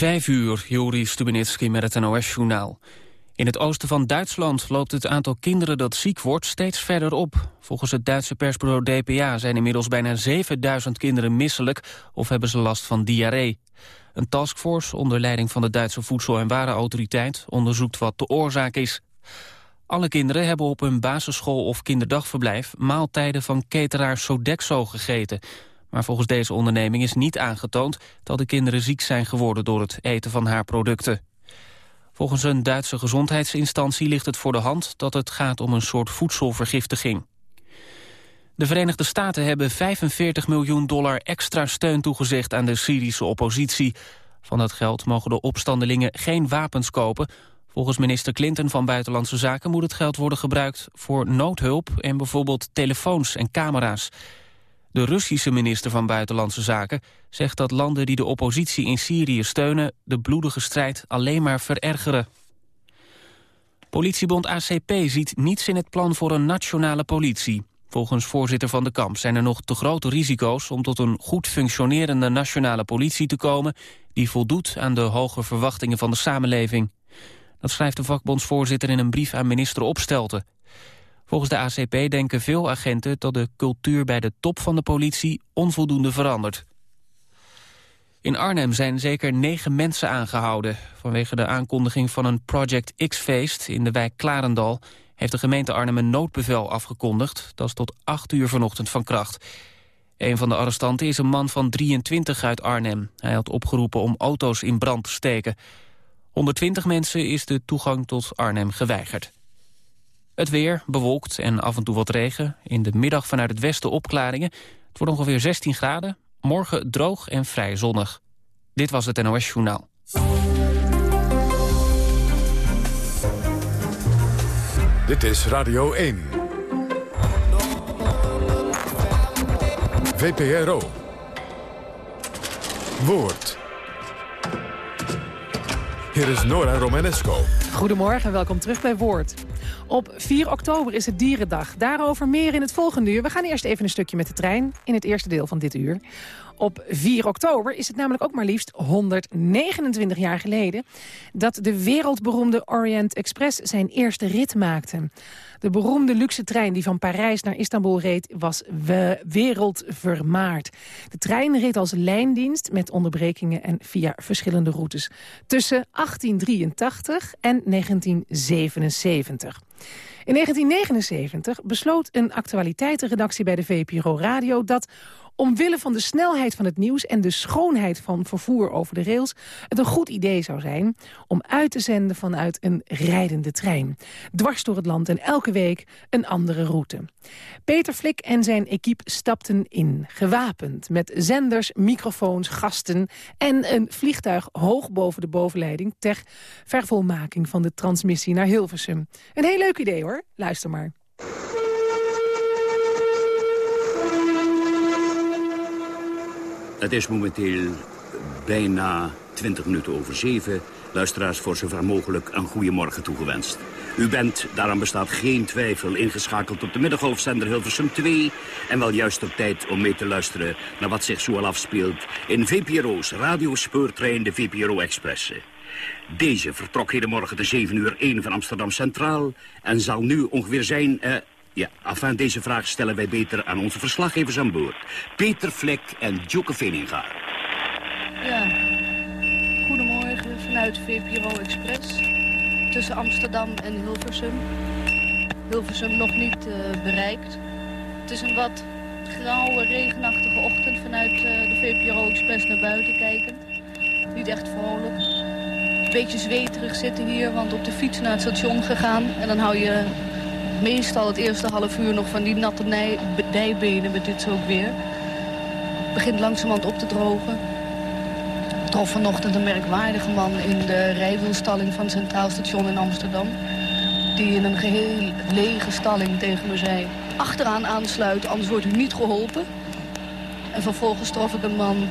Vijf uur, Joris Stubenitski met het NOS-journaal. In het oosten van Duitsland loopt het aantal kinderen dat ziek wordt steeds verder op. Volgens het Duitse persbureau DPA zijn inmiddels bijna 7000 kinderen misselijk of hebben ze last van diarree. Een taskforce onder leiding van de Duitse Voedsel- en Warenautoriteit onderzoekt wat de oorzaak is. Alle kinderen hebben op hun basisschool of kinderdagverblijf maaltijden van cateraar Sodexo gegeten. Maar volgens deze onderneming is niet aangetoond dat de kinderen ziek zijn geworden door het eten van haar producten. Volgens een Duitse gezondheidsinstantie ligt het voor de hand dat het gaat om een soort voedselvergiftiging. De Verenigde Staten hebben 45 miljoen dollar extra steun toegezegd aan de Syrische oppositie. Van dat geld mogen de opstandelingen geen wapens kopen. Volgens minister Clinton van Buitenlandse Zaken moet het geld worden gebruikt voor noodhulp en bijvoorbeeld telefoons en camera's. De Russische minister van Buitenlandse Zaken zegt dat landen die de oppositie in Syrië steunen de bloedige strijd alleen maar verergeren. Politiebond ACP ziet niets in het plan voor een nationale politie. Volgens voorzitter Van de Kamp zijn er nog te grote risico's om tot een goed functionerende nationale politie te komen die voldoet aan de hoge verwachtingen van de samenleving. Dat schrijft de vakbondsvoorzitter in een brief aan minister Opstelten. Volgens de ACP denken veel agenten dat de cultuur bij de top van de politie onvoldoende verandert. In Arnhem zijn zeker negen mensen aangehouden. Vanwege de aankondiging van een Project X-feest in de wijk Klarendal... heeft de gemeente Arnhem een noodbevel afgekondigd. Dat is tot acht uur vanochtend van kracht. Een van de arrestanten is een man van 23 uit Arnhem. Hij had opgeroepen om auto's in brand te steken. 120 mensen is de toegang tot Arnhem geweigerd. Het weer bewolkt en af en toe wat regen. In de middag vanuit het westen opklaringen. Het wordt ongeveer 16 graden. Morgen droog en vrij zonnig. Dit was het NOS Journaal. Dit is Radio 1. VPRO. Woord. Hier is Nora Romanesco. Goedemorgen en welkom terug bij Woord. Op 4 oktober is het Dierendag. Daarover meer in het volgende uur. We gaan eerst even een stukje met de trein in het eerste deel van dit uur. Op 4 oktober is het namelijk ook maar liefst 129 jaar geleden... dat de wereldberoemde Orient Express zijn eerste rit maakte. De beroemde luxe trein die van Parijs naar Istanbul reed... was wereldvermaard. De trein reed als lijndienst met onderbrekingen en via verschillende routes... tussen 1883 en 1977. In 1979 besloot een actualiteitenredactie bij de VPRO Radio... dat omwille van de snelheid van het nieuws en de schoonheid van vervoer over de rails... het een goed idee zou zijn om uit te zenden vanuit een rijdende trein. Dwars door het land en elke week een andere route. Peter Flik en zijn equipe stapten in, gewapend... met zenders, microfoons, gasten en een vliegtuig hoog boven de bovenleiding... ter vervolmaking van de transmissie naar Hilversum. Een heel leuk idee hoor, luister maar. Het is momenteel bijna 20 minuten over zeven. Luisteraars voor zover mogelijk een goede morgen toegewenst. U bent, daaraan bestaat geen twijfel, ingeschakeld op de middengolfzender Hilversum 2... en wel juist op tijd om mee te luisteren naar wat zich zoal afspeelt... in VPRO's radiospeurtrein de VPRO Express. Deze vertrok morgen de 7 uur 1 van Amsterdam Centraal... en zal nu ongeveer zijn eh, ja, afaan deze vraag stellen wij beter aan onze verslaggevers aan boord. Peter Vlek en Joke Veninga. Ja, goedemorgen vanuit VPRO Express. Tussen Amsterdam en Hilversum. Hilversum nog niet uh, bereikt. Het is een wat grauwe, regenachtige ochtend vanuit uh, de VPRO Express naar buiten kijken. Niet echt vrolijk. Een beetje zweterig zitten hier, want op de fiets naar het station gegaan. En dan hou je meestal het eerste half uur nog van die natte dijbenen met dit soort weer. Het begint langzamerhand op te drogen. Ik trof vanochtend een merkwaardige man in de rijwielstalling van Centraal Station in Amsterdam. Die in een geheel lege stalling tegen me zei... achteraan aansluit, anders wordt u niet geholpen. En vervolgens trof ik een man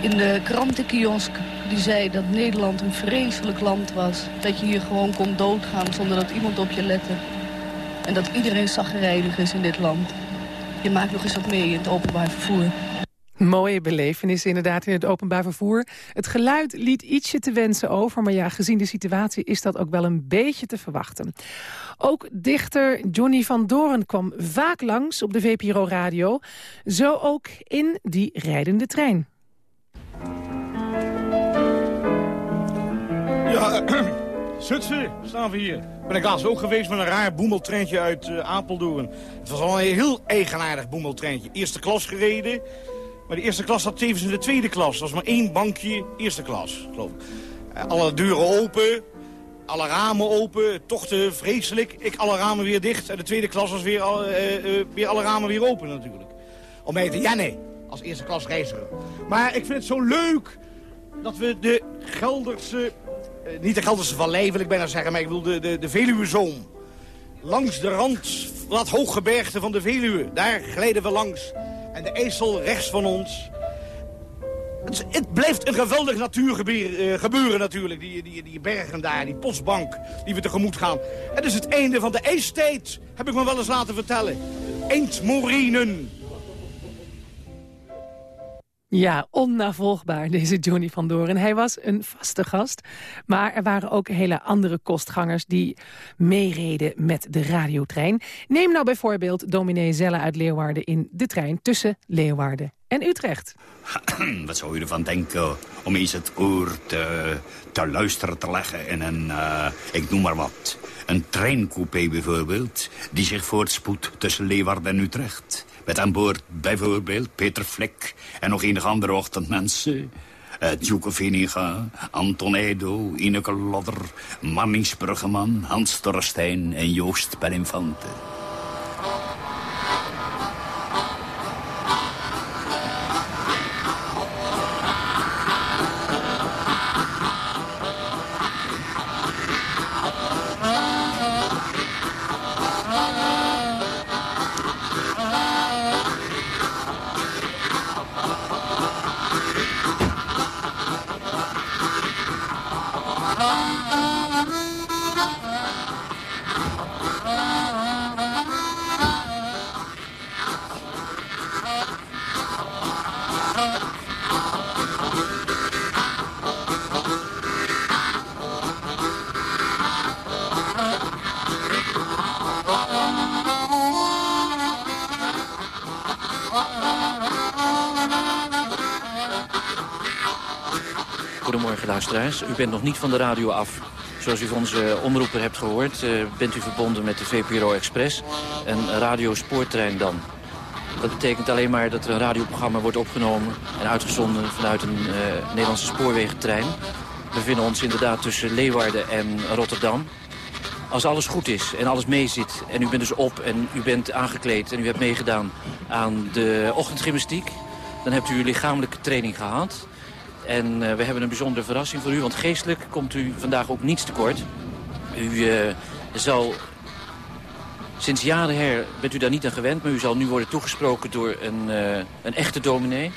in de krantenkiosk die zei dat Nederland een vreselijk land was. Dat je hier gewoon kon doodgaan zonder dat iemand op je lette. En dat iedereen zagrijnig is in dit land. Je maakt nog eens wat mee in het openbaar vervoer. Mooie belevenis inderdaad in het openbaar vervoer. Het geluid liet ietsje te wensen over, maar ja, gezien de situatie is dat ook wel een beetje te verwachten. Ook dichter Johnny van Doren kwam vaak langs op de VPRO Radio. Zo ook in die rijdende trein. Ja, Zutphen staan we hier. Ben ik laatst ook geweest met een raar boemeltreintje uit uh, Apeldoorn. Het was al een heel eigenaardig boemeltreintje. Eerste klas gereden. Maar de eerste klas had tevens in de tweede klas. Er was maar één bankje, eerste klas, geloof ik. Uh, alle deuren open, alle ramen open, toch te vreselijk. Ik alle ramen weer dicht en de tweede klas was weer, al, uh, weer alle ramen weer open natuurlijk. Om mij te jannen als eerste klas reiziger. Maar ik vind het zo leuk dat we de Gelderse niet de Gelderse Vallei wil ik bijna zeggen, maar ik bedoel de, de, de Veluwezoom. Langs de rand van dat hooggebergte van de Veluwe. Daar glijden we langs. En de IJssel rechts van ons. Het, het blijft een geweldig natuurgebeuren uh, gebeuren natuurlijk. Die, die, die bergen daar, die postbank die we tegemoet gaan. Het is het einde van de ijstijd, heb ik me wel eens laten vertellen. Eendmorinen. Ja, onnavolgbaar, deze Johnny van Doren. Hij was een vaste gast, maar er waren ook hele andere kostgangers... die meereden met de radiotrein. Neem nou bijvoorbeeld dominee Zelle uit Leeuwarden in de trein... tussen Leeuwarden en Utrecht. Wat zou u ervan denken om eens het oor te, te luisteren te leggen in een, uh, ik noem maar wat... een treincoupé bijvoorbeeld, die zich voortspoedt tussen Leeuwarden en Utrecht... Met aan boord bijvoorbeeld Peter Fleck en nog enige andere ochtendmensen. Uh, Duke Viniga, Anton Eido, Ineke Lodder, Mannings Bruggeman, Hans Torrestein en Joost Pelinfante. U bent nog niet van de radio af. Zoals u van onze omroeper hebt gehoord, uh, bent u verbonden met de VPRO Express. Een radiospoortrein dan. Dat betekent alleen maar dat er een radioprogramma wordt opgenomen... en uitgezonden vanuit een uh, Nederlandse spoorwegentrein. We bevinden ons inderdaad tussen Leeuwarden en Rotterdam. Als alles goed is en alles meezit en u bent dus op en u bent aangekleed... en u hebt meegedaan aan de ochtendgymnastiek... dan hebt u uw lichamelijke training gehad... En uh, we hebben een bijzondere verrassing voor u, want geestelijk komt u vandaag ook niets tekort. U uh, zal... Sinds jaren her bent u daar niet aan gewend, maar u zal nu worden toegesproken door een, uh, een echte dominee.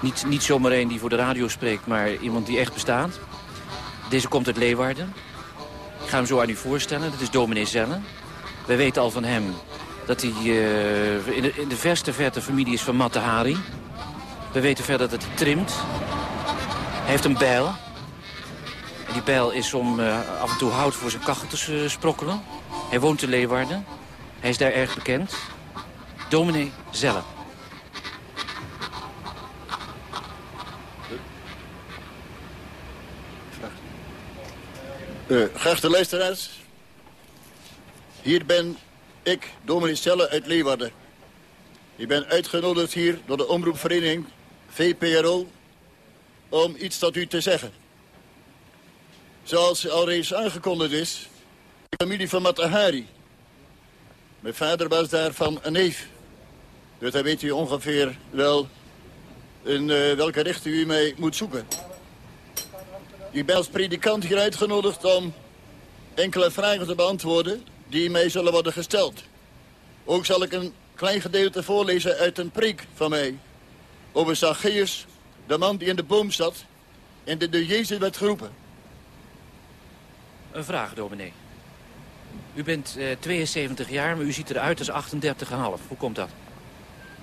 Niet, niet zomaar een die voor de radio spreekt, maar iemand die echt bestaat. Deze komt uit Leeuwarden. Ik ga hem zo aan u voorstellen. Dat is dominee Zelle. Wij weten al van hem dat hij in, de, in de verste verte familie is van Matte Hari. We weten verder dat hij trimt. Hij heeft een bijl. Die bijl is om uh, af en toe hout voor zijn kachel te sprokkelen. Hij woont in Leeuwarden. Hij is daar erg bekend. Dominee Zelle. Uh, geachte luisteraars. Hier ben ik, dominee Zelle uit Leeuwarden. Ik ben uitgenodigd hier door de omroepvereniging VPRO om iets tot u te zeggen. Zoals al reeds aangekondigd is, de familie van Matahari. Mijn vader was daarvan een neef. Dus dan weet u ongeveer wel in uh, welke richting u mij moet zoeken. Ik ben als predikant hier uitgenodigd om enkele vragen te beantwoorden... die mij zullen worden gesteld. Ook zal ik een klein gedeelte voorlezen uit een preek van mij over Zacchaeus, de man die in de boom zat en de door Jezus werd geroepen. Een vraag, dominee. U bent uh, 72 jaar, maar u ziet eruit als 38,5. Hoe komt dat?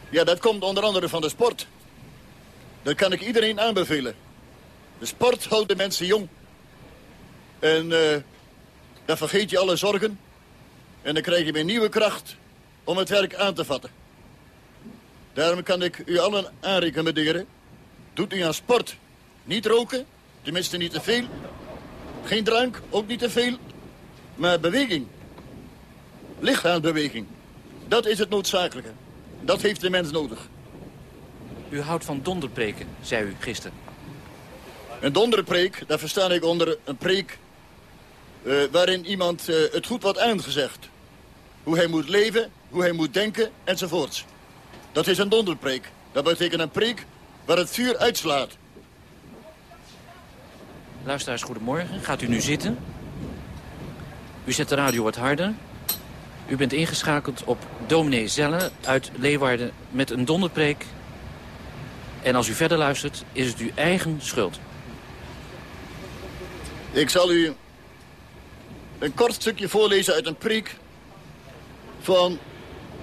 Ja, dat komt onder andere van de sport. Dat kan ik iedereen aanbevelen. De sport houdt de mensen jong. En uh, dan vergeet je alle zorgen. En dan krijg je weer nieuwe kracht om het werk aan te vatten. Daarom kan ik u allen aanrecommenderen. Doet u aan sport. Niet roken, tenminste niet te veel. Geen drank, ook niet te veel. Maar beweging. Lichaamsbeweging. Dat is het noodzakelijke. Dat heeft de mens nodig. U houdt van donderpreken, zei u gisteren. Een donderpreek, daar versta ik onder een preek... Uh, waarin iemand uh, het goed wordt aangezegd. Hoe hij moet leven, hoe hij moet denken, enzovoorts. Dat is een donderpreek. Dat betekent een preek waar het vuur uitslaat. Luisteraars, goedemorgen. Gaat u nu zitten? U zet de radio wat harder. U bent ingeschakeld op dominee Zelle uit Leeuwarden met een donderpreek. En als u verder luistert, is het uw eigen schuld. Ik zal u een kort stukje voorlezen uit een preek van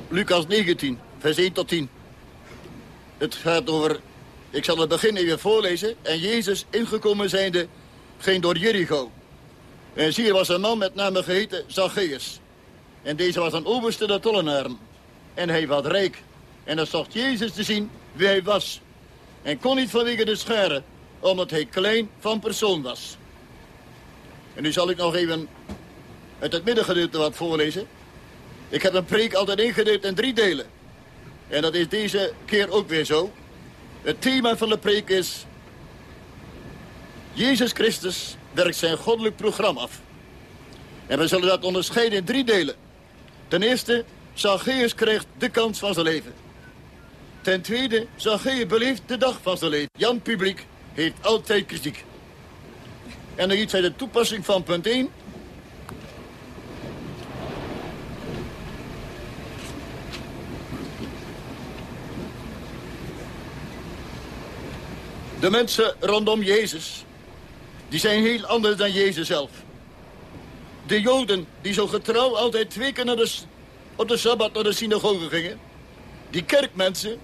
Lucas 19, vers 1 tot 10. Het gaat over, ik zal het begin even voorlezen. En Jezus, ingekomen zijnde, ging door Jericho. En zie, was een man met name geheten Zacchaeus. En deze was een overste der tollenaren. En hij was rijk. En dan zocht Jezus te zien wie hij was. En kon niet vanwege de scharen, omdat hij klein van persoon was. En nu zal ik nog even uit het middengedeelte wat voorlezen. Ik heb een preek altijd ingedeeld in drie delen. En dat is deze keer ook weer zo. Het thema van de preek is... Jezus Christus werkt zijn goddelijk programma af. En we zullen dat onderscheiden in drie delen. Ten eerste, Zacchaeus krijgt de kans van zijn leven. Ten tweede, Zacchaeus beleeft de dag van zijn leven. Jan Publiek heeft altijd kritiek. En dan iets uit de toepassing van punt 1. De mensen rondom Jezus, die zijn heel anders dan Jezus zelf. De Joden, die zo getrouw altijd twee keer naar de, op de Sabbat naar de synagoge gingen. Die kerkmensen,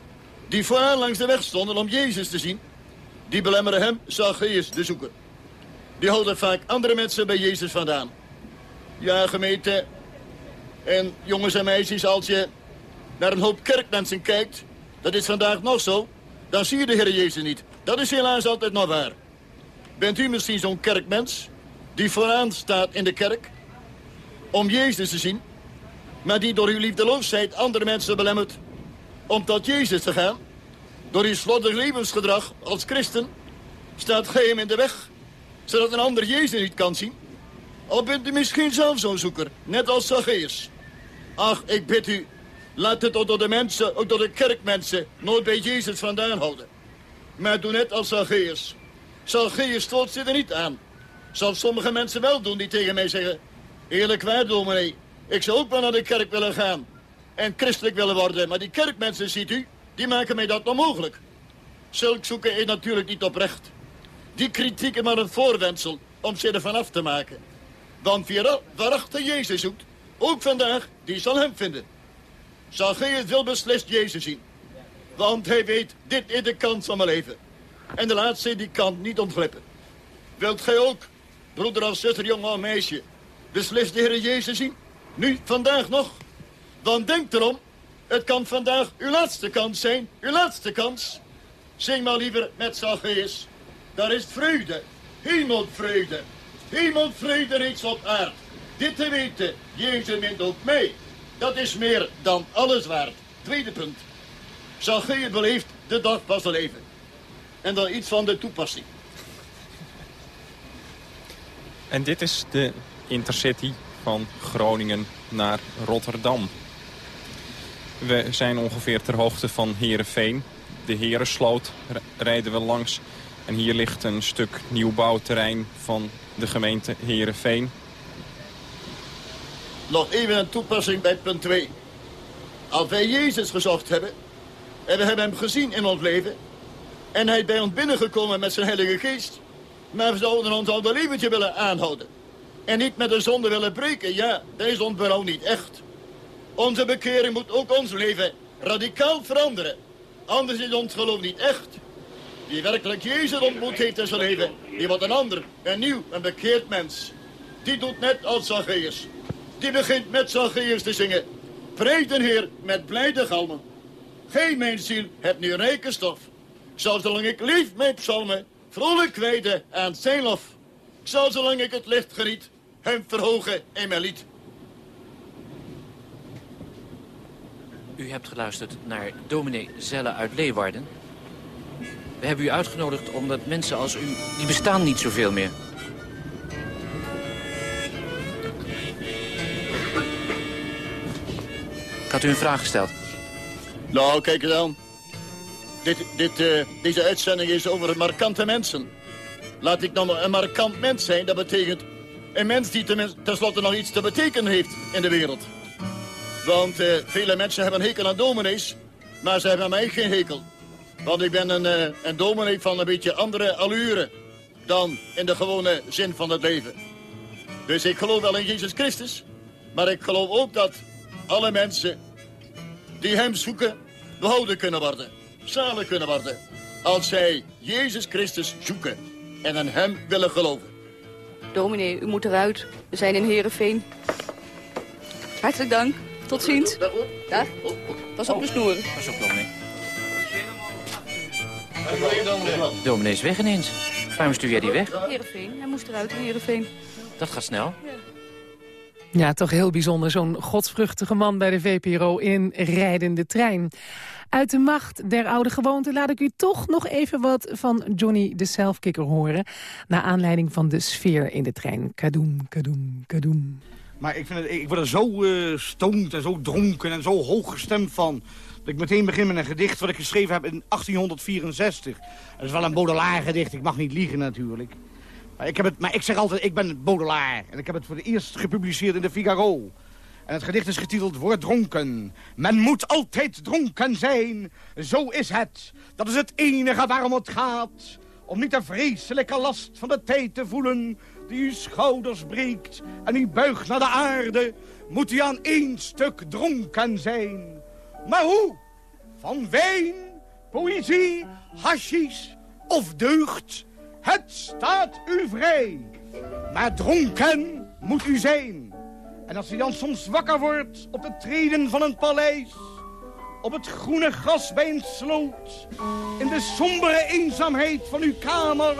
die vooraan langs de weg stonden om Jezus te zien. Die belemmeren hem Zacchaeus te zoeken. Die houden vaak andere mensen bij Jezus vandaan. Ja, gemeente en jongens en meisjes, als je naar een hoop kerkmensen kijkt... dat is vandaag nog zo, dan zie je de Heer Jezus niet. Dat is helaas altijd nog waar. Bent u misschien zo'n kerkmens die vooraan staat in de kerk om Jezus te zien, maar die door uw liefdeloosheid andere mensen belemmert om tot Jezus te gaan? Door uw slordig levensgedrag als christen staat gij hem in de weg, zodat een ander Jezus niet kan zien? Of bent u misschien zelf zo'n zoeker, net als Zacchaeus? Ach, ik bid u, laat het ook door de mensen, ook door de kerkmensen, nooit bij Jezus vandaan houden. Maar doe net als Zacchaeus. Zacchaeus stoot zich er niet aan. Zal sommige mensen wel doen die tegen mij zeggen... Eerlijk waar, dominee, ik zou ook wel naar de kerk willen gaan. En christelijk willen worden. Maar die kerkmensen, ziet u, die maken mij dat onmogelijk. Zulk zoeken is natuurlijk niet oprecht. Die kritiek is maar een voorwensel om ze ervan af te maken. Want wie waarachter Jezus zoekt, ook vandaag, die zal hem vinden. Zacchaeus wil beslist Jezus zien. Want hij weet, dit is de kans van mijn leven. En de laatste, die kan niet ontglippen. Wilt gij ook, broeder of zuster, jongen of meisje... beslist de Heer Jezus zien? Nu, vandaag nog? Dan denk erom, het kan vandaag uw laatste kans zijn. Uw laatste kans. Zing maar liever met Zacchaeus. Daar is vreugde, hemelvrede. Hemelvrede reeds op aard. Dit te weten, Jezus mint ook mij. Dat is meer dan alles waard. Tweede punt. Zacchaeus beleeft de dag zijn leven. En dan iets van de toepassing. En dit is de intercity van Groningen naar Rotterdam. We zijn ongeveer ter hoogte van Heerenveen. De Herensloot rijden we langs. En hier ligt een stuk nieuwbouwterrein van de gemeente Heerenveen. Nog even een toepassing bij punt 2. Als wij Jezus gezocht hebben... en we hebben hem gezien in ons leven... en hij is bij ons binnengekomen met zijn heilige geest... maar we zouden ons al een leventje willen aanhouden... en niet met de zonde willen breken, ja, dat is ons berouw niet echt. Onze bekering moet ook ons leven radicaal veranderen. Anders is ons geloof niet echt. Die werkelijk Jezus ontmoet heeft in zijn leven, die wordt een ander, een nieuw, een bekeerd mens. Die doet net als Zacchaeus. Die begint met Zacchaeus te zingen. Prijs de Heer met blijde galmen. Geen mijn ziel, het nu rijke stof. Ik zal zolang ik lief mijn psalmen, vrolijk wijden aan zijn lof. Ik zal zolang ik het licht geniet, hem verhogen in mijn lied. U hebt geluisterd naar dominee Zelle uit Leeuwarden. We hebben u uitgenodigd omdat mensen als u, die bestaan niet zoveel meer. Ik had u een vraag gesteld. Nou, kijk eens aan. Dit, dit, eh, deze uitzending is over markante mensen. Laat ik nou maar een markant mens zijn. Dat betekent een mens die tenslotte nog iets te betekenen heeft in de wereld. Want uh, vele mensen hebben hekel aan dominees, maar ze hebben mij geen hekel. Want ik ben een, uh, een dominee van een beetje andere allure dan in de gewone zin van het leven. Dus ik geloof wel in Jezus Christus, maar ik geloof ook dat alle mensen die hem zoeken, behouden kunnen worden. Zalig kunnen worden. Als zij Jezus Christus zoeken en aan hem willen geloven. Dominee, u moet eruit. We zijn in Heerenveen. Hartelijk dank. Tot ziens. Dag. Pas op de snoer. Pas op, dominee. Dominee is weg ineens. Waarom stuur jij die weg? Heerenveen. Hij moest eruit, Heerenveen. Dat gaat snel. Ja, toch heel bijzonder. Zo'n godsvruchtige man bij de VPRO in rijdende trein. Uit de macht der oude gewoonte laat ik u toch nog even wat van Johnny de Selfkicker horen. Naar aanleiding van de sfeer in de trein. Kadoem, kadoem, kadoem. Maar ik, vind het, ik word er zo uh, stoned en zo dronken en zo hooggestemd van... dat ik meteen begin met een gedicht wat ik geschreven heb in 1864. Dat is wel een Baudelaire gedicht, ik mag niet liegen natuurlijk. Maar ik, heb het, maar ik zeg altijd, ik ben Baudelaire. En ik heb het voor het eerst gepubliceerd in de Figaro. En het gedicht is getiteld Word dronken. Men moet altijd dronken zijn. Zo is het. Dat is het enige waarom het gaat. Om niet de vreselijke last van de tijd te voelen die uw schouders breekt en u buigt naar de aarde, moet u aan één stuk dronken zijn. Maar hoe? Van wijn, poëzie, hashish of deugd? Het staat u vrij. Maar dronken moet u zijn. En als u dan soms wakker wordt op de treden van een paleis... op het groene gras bij een sloot... in de sombere eenzaamheid van uw kamer...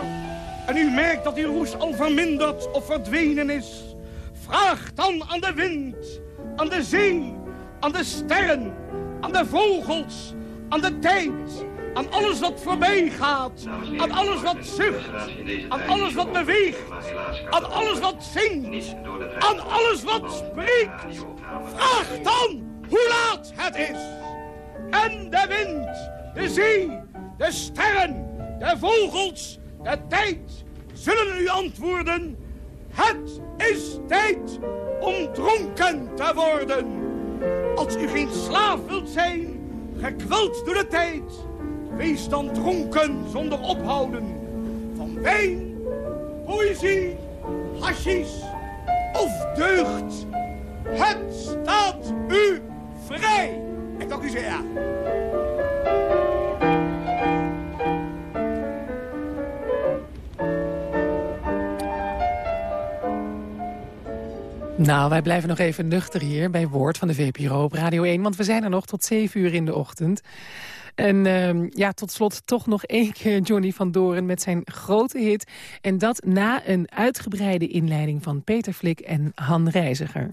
en u merkt dat uw roes al verminderd of verdwenen is... vraag dan aan de wind, aan de zee, aan de sterren... aan de vogels, aan de tijd aan alles wat voorbij gaat, aan alles wat zucht, aan alles wat beweegt, aan alles wat zingt, aan alles wat spreekt. Vraag dan hoe laat het is. En de wind, de zee, de sterren, de vogels, de tijd zullen u antwoorden. Het is tijd om dronken te worden. Als u geen slaaf wilt zijn, gekweld door de tijd Wees dan dronken zonder ophouden. Van wijn, poëzie, hashish of deugd. Het staat u vrij. U zeer. Nou, wij blijven nog even nuchter hier bij Woord van de VPRO op Radio 1... want we zijn er nog tot 7 uur in de ochtend. En uh, ja, tot slot toch nog één keer Johnny van Doren met zijn grote hit. En dat na een uitgebreide inleiding van Peter Flik en Han Reiziger.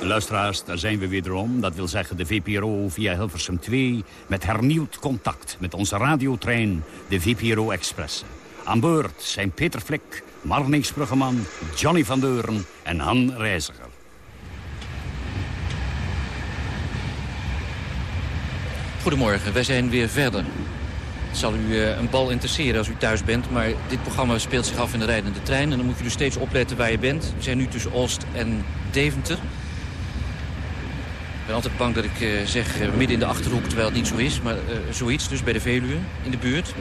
Luisteraars, daar zijn we wederom. Dat wil zeggen de VPRO via Hilversum 2... met hernieuwd contact met onze radiotrein, de VPRO Express. Aan boord zijn Peter Flik, Marnix Bruggeman, Johnny van Deuren en Han Reiziger. Goedemorgen, wij zijn weer verder. Het zal u uh, een bal interesseren als u thuis bent, maar dit programma speelt zich af in de rijdende trein. En dan moet je dus steeds opletten waar je bent. We zijn nu tussen Oost en Deventer. Ik ben altijd bang dat ik uh, zeg uh, midden in de Achterhoek, terwijl het niet zo is. Maar zoiets, dus bij de Veluwe, in de buurt.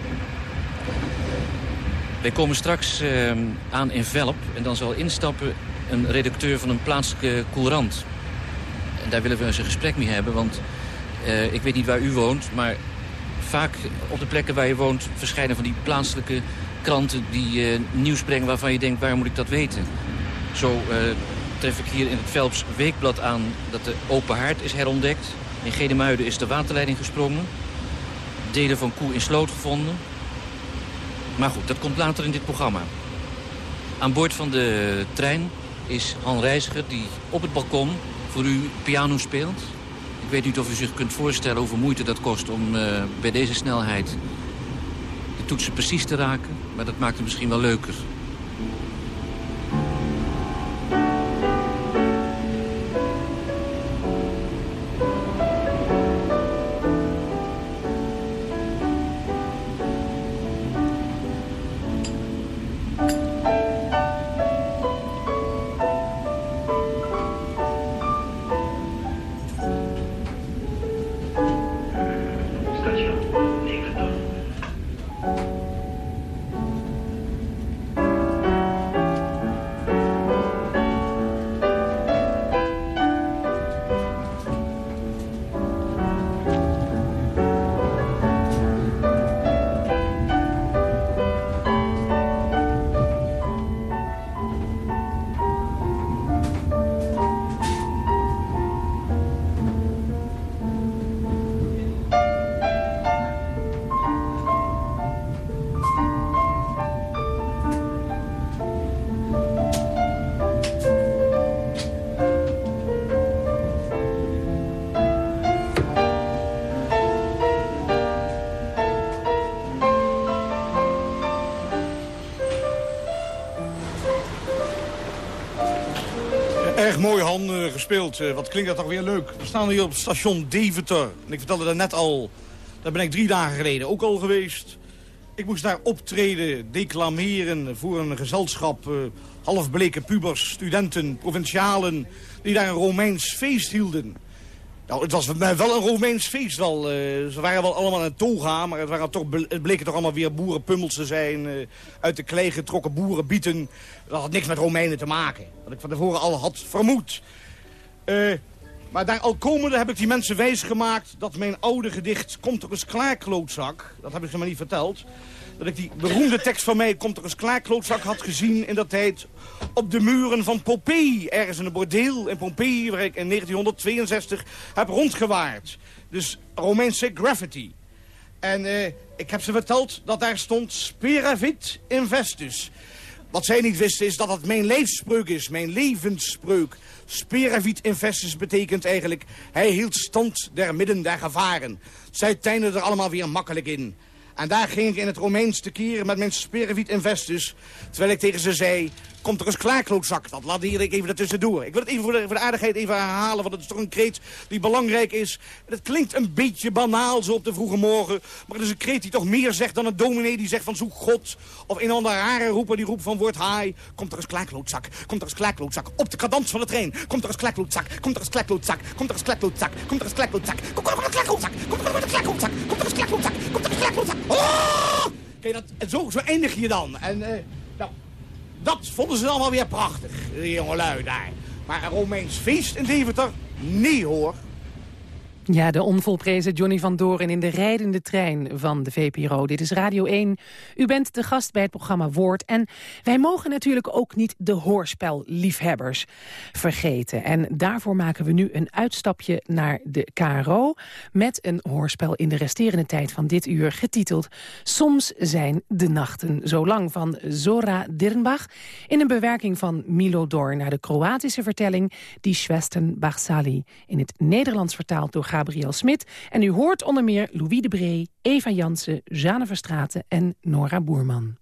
Wij komen straks aan in Velp en dan zal instappen een redacteur van een plaatselijke courant. En daar willen we eens een gesprek mee hebben, want uh, ik weet niet waar u woont... maar vaak op de plekken waar je woont verschijnen van die plaatselijke kranten... die uh, nieuws brengen waarvan je denkt, waar moet ik dat weten? Zo uh, tref ik hier in het Velps Weekblad aan dat de Open Haard is herontdekt. In Gedemuiden is de waterleiding gesprongen. Delen van koe in sloot gevonden. Maar goed, dat komt later in dit programma. Aan boord van de trein is Han Reiziger die op het balkon voor u piano speelt. Weet niet of u zich kunt voorstellen hoeveel moeite dat kost om uh, bij deze snelheid de toetsen precies te raken. Maar dat maakt het misschien wel leuker. Mooi, Han, gespeeld. Uh, wat klinkt dat toch weer leuk. We staan hier op station Deventer. En ik vertelde dat net al. Daar ben ik drie dagen geleden ook al geweest. Ik moest daar optreden, declameren voor een gezelschap... Uh, halfbleke pubers, studenten, provincialen... die daar een Romeins feest hielden. Nou, het was wel een Romeins feest. Wel. ze waren wel allemaal een toga, maar het, waren toch, het bleken toch allemaal weer boerenpummels te zijn. uit de klei getrokken boerenbieten. Dat had niks met Romeinen te maken. Wat ik van tevoren al had vermoed. Uh, maar daar al komende heb ik die mensen wijsgemaakt... dat mijn oude gedicht Komt er eens klaar, klootzak... dat heb ik ze maar niet verteld... dat ik die beroemde tekst van mij Komt er eens klaar, klootzak had gezien in dat tijd... op de muren van Pompeii, ergens in een bordeel in Pompeii... waar ik in 1962 heb rondgewaard. Dus Romeinse graffiti. En uh, ik heb ze verteld dat daar stond Speravit Investus... Wat zij niet wisten is dat het mijn leefspreuk is, mijn levensspreuk. Speravit investus betekent eigenlijk... hij hield stand der midden der gevaren. Zij tijden er allemaal weer makkelijk in. En daar ging ik in het Romeins te keren met mijn Speravit investus... terwijl ik tegen ze zei... Komt er eens klaar, klootzak. Dat laat hier even ertussendoor. Ik wil het even voor de, aardigheid even herhalen, want het is toch een kreet die belangrijk is. Het klinkt een beetje banaal zo op de vroege morgen. Maar het is een kreet die toch meer zegt dan een dominee die zegt van zoek God. Of een ander rare roeper die roept van word haai. Komt er eens klaar, klootzak. Komt er eens klaar, klootzak. Op de kadans van de trein. Komt er eens klaar. Komt er eens klaar, klootzak. Komt er eens klaar, klootzak. Komt er eens klaar, klootzak. Komt er eens klaar, klootzak. Komt er eens klaar, klootzak. Komt er eens klaar, klootzak. Komt er eens klaar, klootzak. Oh! Kijk, dat, zo, zo eindig je dan. En, uh, nou... Dat vonden ze allemaal weer prachtig, die jongelui daar. Maar een Romeins feest in Deventer? Nee hoor. Ja, de onvolprezen Johnny van Doren in de rijdende trein van de VPRO. Dit is Radio 1. U bent de gast bij het programma Woord. En wij mogen natuurlijk ook niet de hoorspelliefhebbers vergeten. En daarvoor maken we nu een uitstapje naar de KRO... met een hoorspel in de resterende tijd van dit uur getiteld... Soms zijn de nachten zo lang van Zora Dirnbach... in een bewerking van Milo Dor naar de Kroatische vertelling... Die Schwestern Barsali in het Nederlands vertaald door Gabriel Smit. En u hoort onder meer Louis de Bree, Eva Jansen, Jeanne Verstraten en Nora Boerman.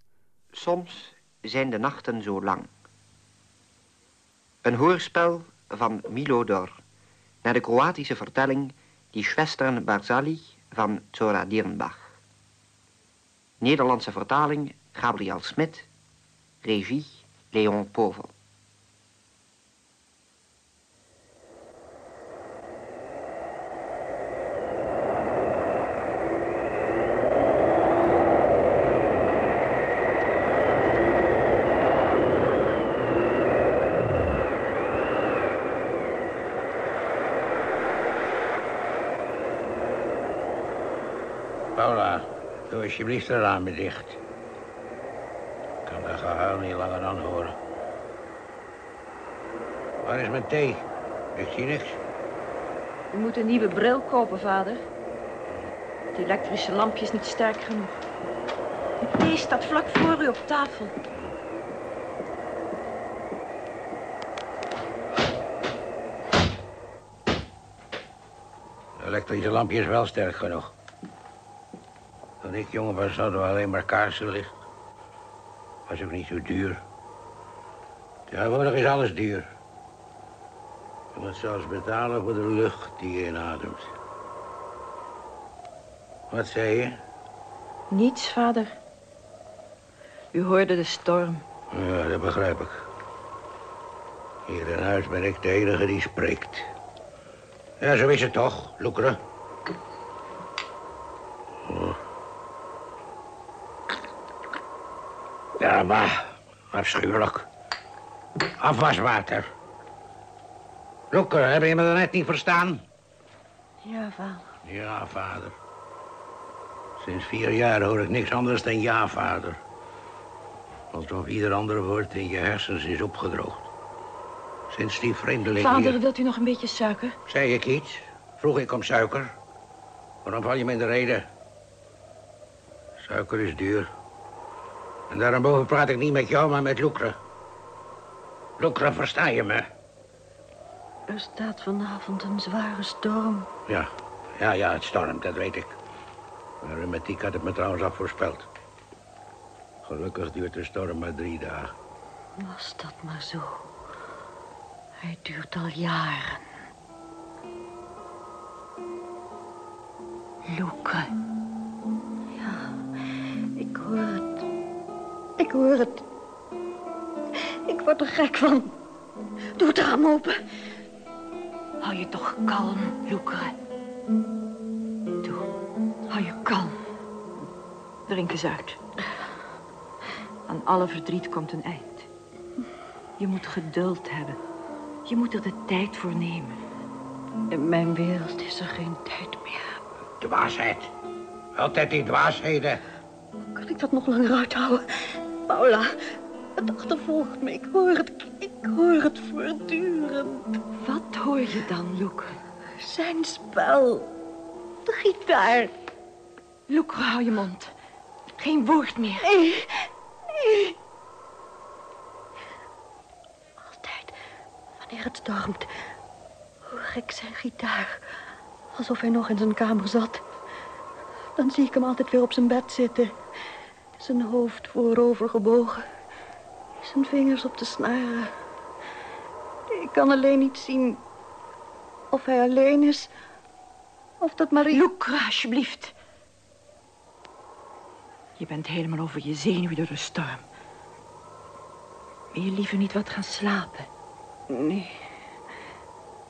Soms zijn de nachten zo lang. Een hoorspel van Milo Dor. Naar de Kroatische vertelling Die Schwestern Barzali van Zora Dierenbach. Nederlandse vertaling Gabriel Smit. Regie Leon Povel. Paula, doe alsjeblieft de ramen dicht. Ik kan dat gehuil niet langer aanhoren. Waar is mijn thee? Ik zie niks. U moet een nieuwe bril kopen, vader. Het elektrische lampje is niet sterk genoeg. De thee staat vlak voor u op tafel. Het elektrische lampje is wel sterk genoeg. Toen ik jongen was, hadden we alleen maar kaarsenlicht. Was ook niet zo duur. Tegenwoordig is alles duur. Je moet zelfs betalen voor de lucht die je inademt. Wat zei je? Niets, vader. U hoorde de storm. Ja, dat begrijp ik. Hier in huis ben ik de enige die spreekt. Ja, zo is het toch, Loekeren? Oh. Ja, maar afschuwelijk. Afwaswater. Loekeren, heb je me daarnet niet verstaan? Ja, vader. Ja, vader. Sinds vier jaar hoor ik niks anders dan ja, vader. Alsof ieder ander woord in je hersens is opgedroogd. Sinds die vreemdeling Vader, hier... wilt u nog een beetje suiker? Zei ik iets? Vroeg ik om suiker? Waarom val je me in de reden? Suiker is duur. En daarboven praat ik niet met jou, maar met Loekre. Loekre, versta je me? Er staat vanavond een zware storm. Ja, ja, ja, het stormt, dat weet ik. Maar Rheumatiek had het me trouwens al voorspeld. Gelukkig duurt de storm maar drie dagen. Was dat maar zo. Hij duurt al jaren. Loeke. Ik hoor het. Ik word er gek van. Doe het raam open. Hou je toch kalm, Loeke. Doe, hou je kalm. Drink eens uit. Aan alle verdriet komt een eind. Je moet geduld hebben. Je moet er de tijd voor nemen. In mijn wereld is er geen tijd meer. Dwaasheid. Altijd die dwaasheden. Kan ik dat nog langer uithouden? Paula, het achtervolgt me. Ik hoor het. Ik hoor het voortdurend. Wat hoor je dan, Loek? Zijn spel. De gitaar. Loek, hou je mond. Geen woord meer. Nee. Nee. Altijd, wanneer het stormt, hoor ik zijn gitaar. Alsof hij nog in zijn kamer zat. Dan zie ik hem altijd weer op zijn bed zitten. Zijn hoofd voorover gebogen. Zijn vingers op de snaren. Ik kan alleen niet zien of hij alleen is. Of dat Marie... Loekra, alsjeblieft. Je bent helemaal over je zenuwen door de storm. Wil je liever niet wat gaan slapen? Nee.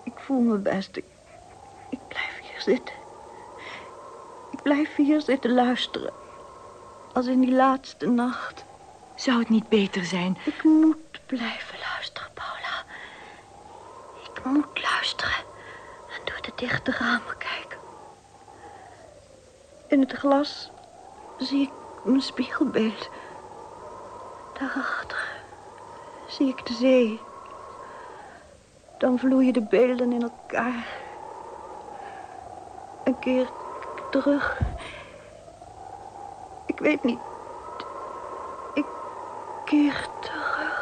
Ik voel me best. Ik, ik blijf hier zitten. Ik blijf hier zitten luisteren. Als in die laatste nacht. Zou het niet beter zijn? Ik moet blijven luisteren, Paula. Ik moet luisteren en door de dichte ramen kijken. In het glas zie ik mijn spiegelbeeld. Daarachter zie ik de zee. Dan vloeien de beelden in elkaar. Een keer terug. Ik weet niet. Ik keer terug.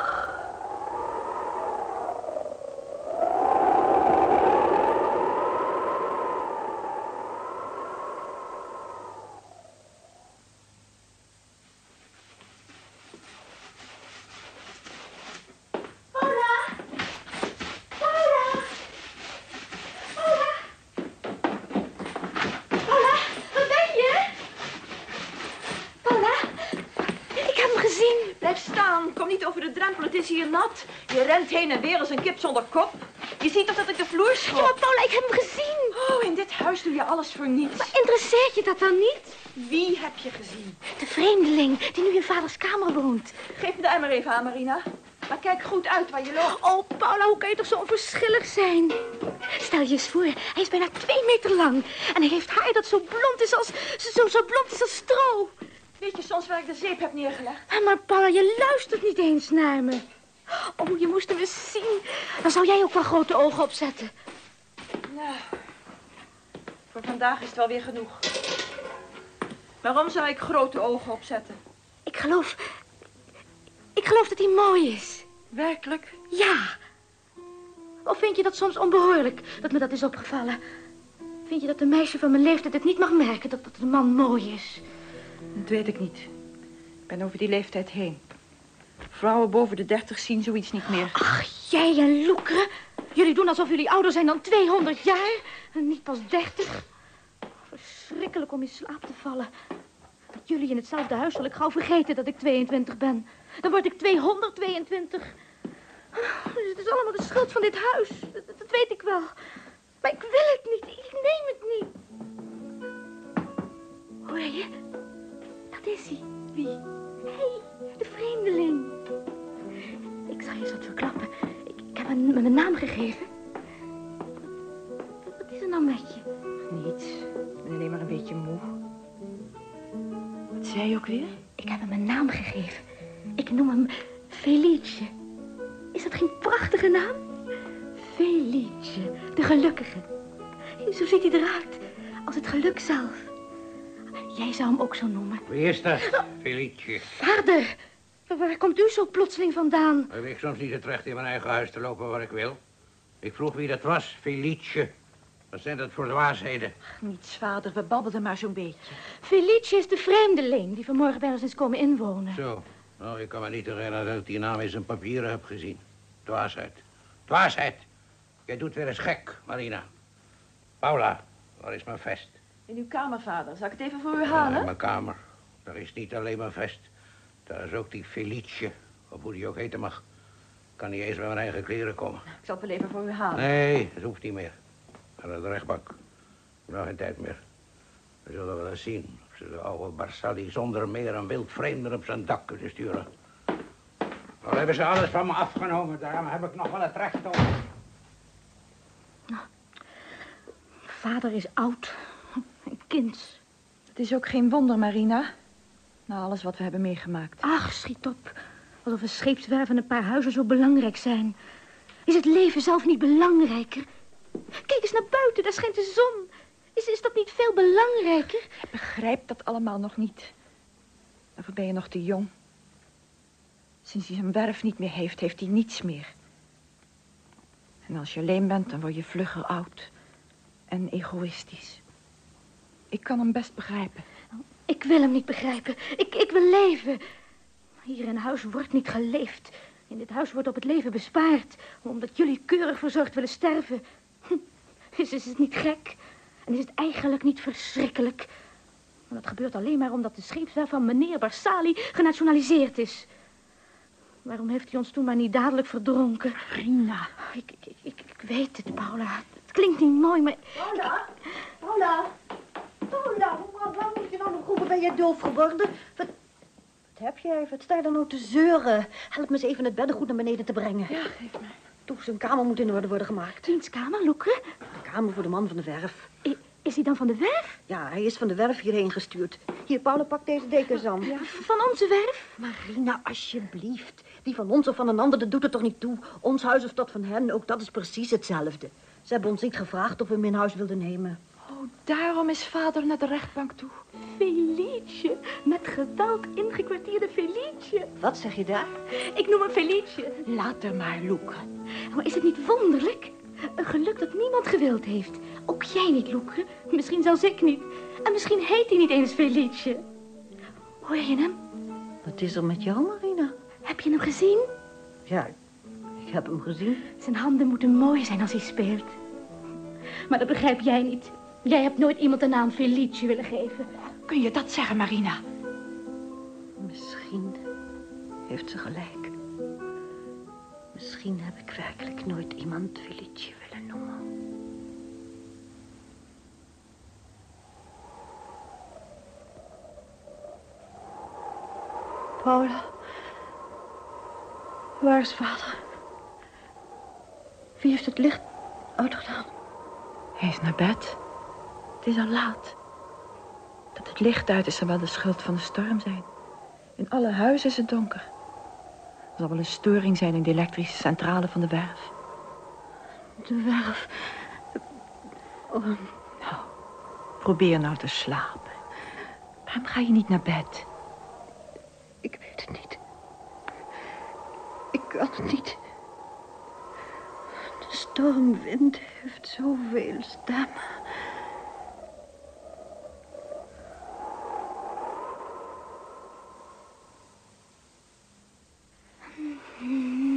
Paula, waar ben je? Paula, ik heb hem gezien. Blijf staan. Kom niet over de drempel. Het is hier nat. Je rent heen en weer als een kip zonder kop. Je ziet toch dat ik de vloer schop? Ja, maar Paula, ik heb hem gezien. Oh, in dit huis doe je alles voor niets. Maar interesseert je dat dan niet? Wie heb je gezien? De vreemdeling die nu in vaders kamer woont. Geef me de emmer even aan, Marina. Maar kijk goed uit waar je loopt. Oh, Paula, hoe kan je toch zo onverschillig zijn? Stel je eens voor, hij is bijna twee meter lang. En hij heeft haar dat zo blond is als... Zo, zo blond is als stro. Weet je soms waar ik de zeep heb neergelegd? Maar Paula, je luistert niet eens naar me. Oh, je moest hem eens zien. Dan zou jij ook wel grote ogen opzetten. Nou, voor vandaag is het wel weer genoeg. Waarom zou ik grote ogen opzetten? Ik geloof... Ik geloof dat hij mooi is. Werkelijk? Ja. Of vind je dat soms onbehoorlijk dat me dat is opgevallen? Vind je dat een meisje van mijn leeftijd het niet mag merken dat, dat een man mooi is? Dat weet ik niet. Ik ben over die leeftijd heen. Vrouwen boven de dertig zien zoiets niet meer. Ach, jij en Loekeren. Jullie doen alsof jullie ouder zijn dan 200 jaar. En niet pas 30. Verschrikkelijk om in slaap te vallen. Met jullie in hetzelfde huis zal ik gauw vergeten dat ik 22 ben. Dan word ik 222. Het is allemaal de schuld van dit huis. Dat, dat weet ik wel. Maar ik wil het niet. Ik neem het niet. Hoor je? Dat is hij. Wie? De vreemdeling. Ik zal je eens wat verklappen. Ik, ik heb hem mijn naam gegeven. Wat, wat is er nou met je? Niets. Ik ben alleen maar een beetje moe. Wat zei je ook weer? Ik heb hem een naam gegeven. Ik noem hem Felice. Is dat geen prachtige naam? Felice, de gelukkige. Zo ziet hij eruit, als het geluk zelf. Jij zou hem ook zo noemen. Wie is dat? Felice. Vader, waar- waar komt u zo plotseling vandaan? Heb ik soms niet het recht in mijn eigen huis te lopen waar ik wil? Ik vroeg wie dat was, Felice. Wat zijn dat voor dwaasheden? Niets, vader. We babbelden maar zo'n beetje. Felice is de vreemdeling die vanmorgen bij ons is komen inwonen. Zo. Nou, ik kan me niet herinneren dat ik die naam in zijn papieren heb gezien. Dwaasheid. Dwaasheid. Jij doet weer eens gek, Marina. Paula, waar is mijn vest? In uw kamer, vader. Zal ik het even voor u Ja, halen? in mijn kamer. Daar is niet alleen mijn vest. Daar is ook die Felice, of hoe die ook heten mag. Ik kan niet eens met mijn eigen kleren komen. Ik zal het wel even voor u halen. Nee, dat hoeft niet meer. Ga naar de rechtbank. Ik heb nog geen tijd meer. We zullen wel eens zien of ze de oude Barsali zonder meer een wild vreemde op zijn dak kunnen sturen. Al hebben ze alles van me afgenomen, daarom heb ik nog wel het recht op. Vader is oud. Een kind. Het is ook geen wonder, Marina. Na alles wat we hebben meegemaakt. Ach, schiet op. Alsof een scheepswerf en een paar huizen zo belangrijk zijn. Is het leven zelf niet belangrijker? Kijk eens naar buiten, daar schijnt de zon. Is, is dat niet veel belangrijker? Ik begrijp dat allemaal nog niet. Daarvoor ben je nog te jong. Sinds hij zijn werf niet meer heeft, heeft hij niets meer. En als je alleen bent, dan word je vlugger oud. En egoïstisch. Ik kan hem best begrijpen. Ik wil hem niet begrijpen. Ik, ik wil leven. Hier in huis wordt niet geleefd. In dit huis wordt op het leven bespaard. Omdat jullie keurig verzorgd willen sterven. Is, is het niet gek? En is het eigenlijk niet verschrikkelijk? Maar dat gebeurt alleen maar omdat de scheepswerf van meneer Barsali genationaliseerd is. Waarom heeft hij ons toen maar niet dadelijk verdronken? Rina. Ik, ik, ik, ik weet het, Paula. Het klinkt niet mooi, maar... Paula? Paula? Paula, hoe moet je nou nog roepen? Ben jij doof geworden? Wat, wat heb jij? Wat sta je dan nou te zeuren? Help me eens even het beddengoed naar beneden te brengen. Ja, geef mij. Toe, zijn kamer moet in orde worden gemaakt. Wiens kamer, Loeke? De kamer voor de man van de werf. I- is hij dan van de werf? Ja, hij is van de werf hierheen gestuurd. Hier, Paula, pak deze dekens aan. Ja. Van onze werf? Marina, alsjeblieft. Die van ons of van een ander, dat doet er toch niet toe. Ons huis of dat van hen, ook dat is precies hetzelfde. Ze hebben ons niet gevraagd of we hem in huis wilden nemen. Oh, daarom is vader naar de rechtbank toe. Felice. Met geweld ingekwartierde Felice. Wat zeg je daar? Ik noem hem Felice. Laat er maar loeken. Maar is het niet wonderlijk? Een geluk dat niemand gewild heeft. Ook jij niet, Loeke. Misschien zelfs ik niet. En misschien heet hij niet eens Felice. Hoor je hem? Wat is er met jou, Marina? Heb je hem gezien? Ja, ik heb hem gezien. Zijn handen moeten mooi zijn als hij speelt. Maar dat begrijp jij niet. Jij hebt nooit iemand de naam Felice willen geven. Kun je dat zeggen, Marina? Misschien heeft ze gelijk. Misschien heb ik werkelijk nooit iemand Felice willen noemen. Paula. Waar is vader? Wie heeft het licht uitgedaan? Hij is naar bed. Het is al laat. Dat het licht uit is zal wel de schuld van de storm zijn. In alle huizen is het donker. Er zal wel een storing zijn in de elektrische centrale van de werf. De werf? Oh. Nou, probeer nou te slapen. Waarom ga je niet naar bed? Ik weet het niet. Ik kan het niet. De stormwind heeft zoveel stemmen.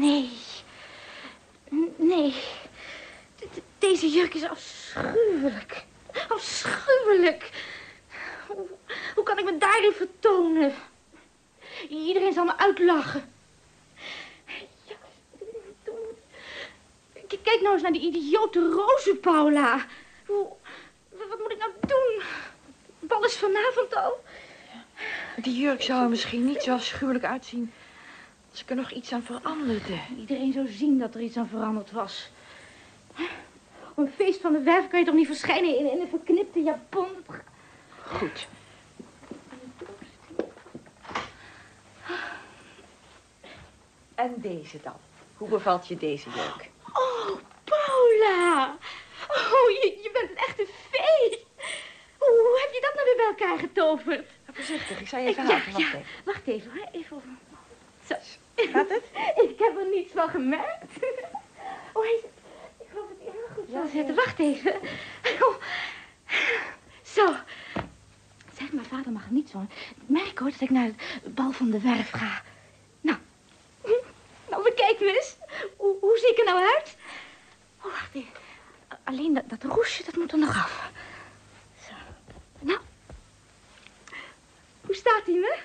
Nee. Nee. Deze jurk is afschuwelijk. Afschuwelijk. Hoe, kan ik me daarin vertonen? Iedereen zal me uitlachen. Kijk nou eens naar die idiote rozen, Paula. Wat moet ik nou doen? Bal is vanavond al. Die jurk zou er misschien niet zo afschuwelijk uitzien... als ik er nog iets aan veranderde. Iedereen zou zien dat er iets aan veranderd was. Op een feest van de werf kan je toch niet verschijnen in, in een verknipte japon? Goed. En deze dan? Hoe bevalt je deze jurk? Oh, Paula! Oh, je, je bent een echte fee! Hoe, hoe heb je dat nou weer bij elkaar getoverd? Voorzichtig, ik zal je even ja, helpen. Wacht ja. even. Wacht even, hoor. Even over. Zo. Gaat het? Ik heb er niets van gemerkt. Oh, hij zit... Ik geloof dat hij heel goed zal zitten. Wacht even. Oh. Zo. Zeg, mijn vader mag niets van. Merk hoor dat ik naar het bal van de werf ga. Nou. Nou, bekijk me eens. Hoe, hoe zie ik er nou uit? Oh, wacht even. Alleen dat, dat roesje, dat moet er nog af. Zo. Nou. Hoe staat hij me?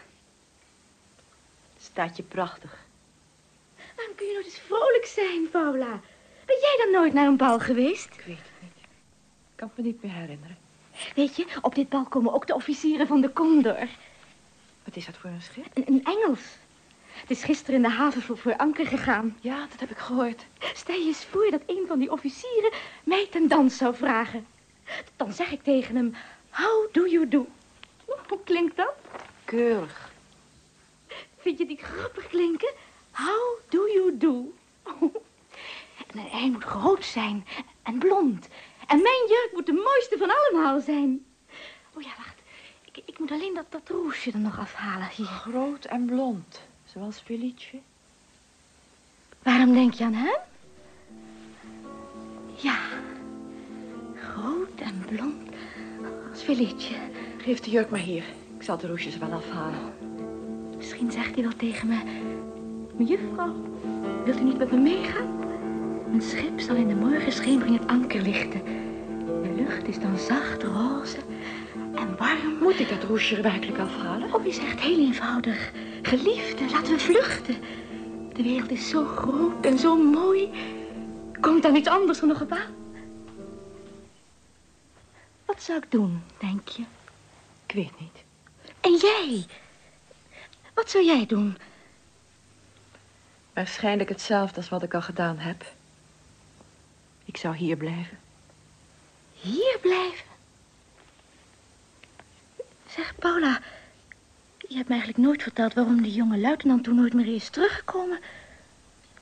Staat je prachtig. Waarom kun je nooit eens vrolijk zijn, Paula? Ben jij dan nooit naar een bal geweest? Ik weet het niet. Ik kan het me niet meer herinneren. Weet je, op dit bal komen ook de officieren van de Condor. Wat is dat voor een schip? Een, een Engels. Het is gisteren in de haven voor, voor anker gegaan. Ja, dat heb ik gehoord. Stel je eens voor dat een van die officieren mij ten dans zou vragen. Dan zeg ik tegen hem, how do you do? Hoe klinkt dat? Keurig. Vind je die grappig klinken? How do you do? En hij moet groot zijn en blond. En mijn jurk moet de mooiste van allemaal zijn. Oh ja, wacht. Ik, ik moet alleen dat, dat roesje er nog afhalen hier. Groot en blond. Zoals Felice. Waarom denk je aan hem? Ja, groot en blond als Felice. Geef de jurk maar hier. Ik zal de roesjes wel afhalen. Misschien zegt hij wel tegen me... Mejuffrouw, wilt u niet met me meegaan? Mijn schip zal in de morgenschemering het anker lichten. De lucht is dan zacht roze en warm. Moet ik dat roesje er werkelijk afhalen? Oh, je zegt heel eenvoudig. Geliefde, laten we vluchten. De wereld is zo groot en zo mooi. Komt daar niets anders er nog op aan? Wat zou ik doen, denk je? Ik weet niet. En jij? Wat zou jij doen? Waarschijnlijk hetzelfde als wat ik al gedaan heb. Ik zou hier blijven. Hier blijven? Zeg, Paula, je hebt me eigenlijk nooit verteld waarom die jonge luitenant toen nooit meer is teruggekomen.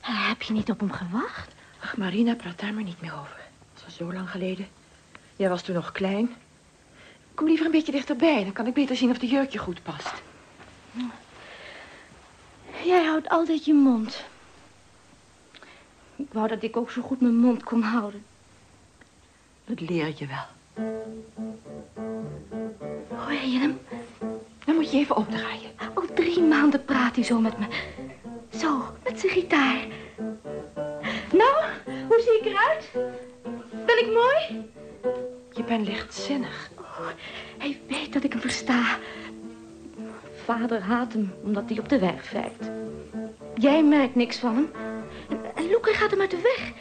Heb je niet op hem gewacht? Ach, Marina, praat daar maar niet meer over. Dat is al zo lang geleden. Jij was toen nog klein. Kom liever een beetje dichterbij, dan kan ik beter zien of de jurk je goed past. Jij houdt altijd je mond. Ik wou dat ik ook zo goed mijn mond kon houden. Dat leer je wel. Hoor je hem? Dan moet je even opdraaien. Al drie maanden praat hij zo met me. Zo, met zijn gitaar. Nou, hoe zie ik eruit? Ben ik mooi? Je bent lichtzinnig. Oh, hij weet dat ik hem versta. Vader haat hem omdat hij op de werf werkt. Jij merkt niks van hem. En, Loeke gaat hem uit de weg.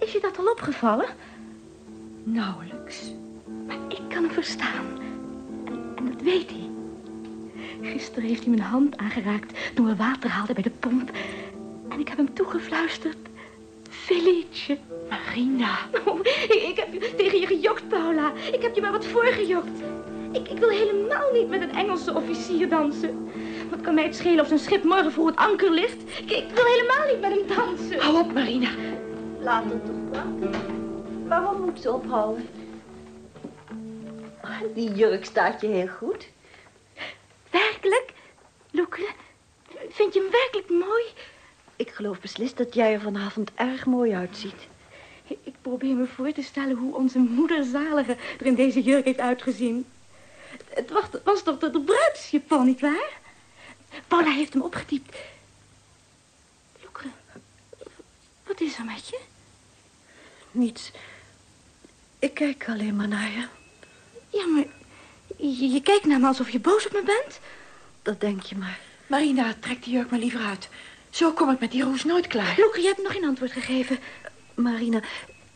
Is je dat al opgevallen? Nauwelijks. Maar ik kan hem verstaan. En, dat weet hij. Gisteren heeft hij mijn hand aangeraakt toen we water haalden bij de pomp. En ik heb hem toegefluisterd. Felice. Marina. Ik, ik heb tegen je gejokt, Paula. Ik heb je maar wat voorgejokt. Ik, ik wil helemaal niet met een Engelse officier dansen. Wat kan mij het schelen of zijn schip morgen voor het anker ligt? Ik, ik wil helemaal niet met hem dansen. Hou op, Marina. Laat het toch praten. Waarom moet ze ophouden? Die jurk staat je heel goed. Werkelijk? Loekele, vind je hem werkelijk mooi? Ik geloof beslist dat jij er vanavond erg mooi uitziet. Ik probeer me voor te stellen hoe onze moederzalige er in deze jurk heeft uitgezien. Het was, was toch de, de bruidsjapon, nietwaar? Paula heeft hem opgetypt. Loekere, wat is er met je? Niets. Ik kijk alleen maar naar je. Ja, maar je, je kijkt naar me alsof je boos op me bent. Dat denk je maar. Marina, trek die jurk maar liever uit. Zo kom ik met die roes nooit klaar. Loekere, je hebt nog geen antwoord gegeven. Marina,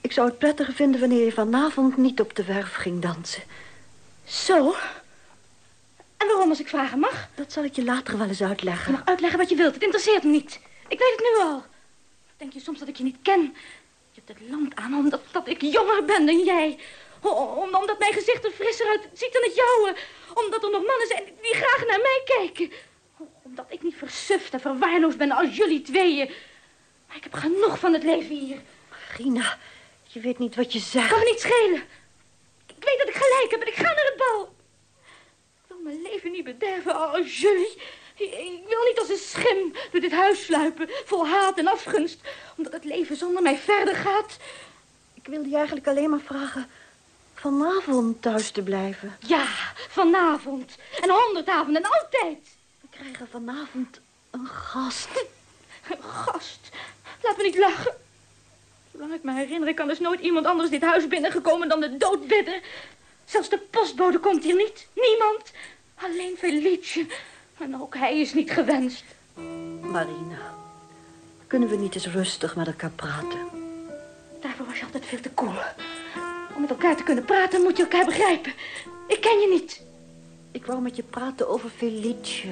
ik zou het prettiger vinden wanneer je vanavond niet op de werf ging dansen. Zo? En waarom als ik vragen mag? Dat zal ik je later wel eens uitleggen. Je mag uitleggen wat je wilt. Het interesseert me niet. Ik weet het nu al. Denk je soms dat ik je niet ken? Je hebt het land aan omdat dat ik jonger ben dan jij. Om, omdat mijn gezicht er frisser uit ziet dan het jouwe. Omdat er nog mannen zijn die graag naar mij kijken. Omdat ik niet versuft en verwaarloosd ben als jullie tweeën. Maar ik heb genoeg van het leven hier. Marina, je weet niet wat je zegt. Kan me niet schelen. Ik weet dat ik gelijk heb en ik ga naar het bal. Mijn leven niet bederven als jullie. Ik wil niet als een schim door dit huis sluipen, vol haat en afgunst, omdat het leven zonder mij verder gaat. Ik wilde je eigenlijk alleen maar vragen vanavond thuis te blijven. Ja, vanavond. En honderd avonden en altijd. We krijgen vanavond een gast. Een gast? Laat me niet lachen. Zolang ik me herinner kan dus nooit iemand anders dit huis binnengekomen dan de doodbidder. Zelfs de postbode komt hier niet. Niemand. Alleen Felice. En ook hij is niet gewenst. Marina, kunnen we niet eens rustig met elkaar praten? Daarvoor was je altijd veel te koel. Om met elkaar te kunnen praten moet je elkaar begrijpen. Ik ken je niet. Ik wou met je praten over Felice.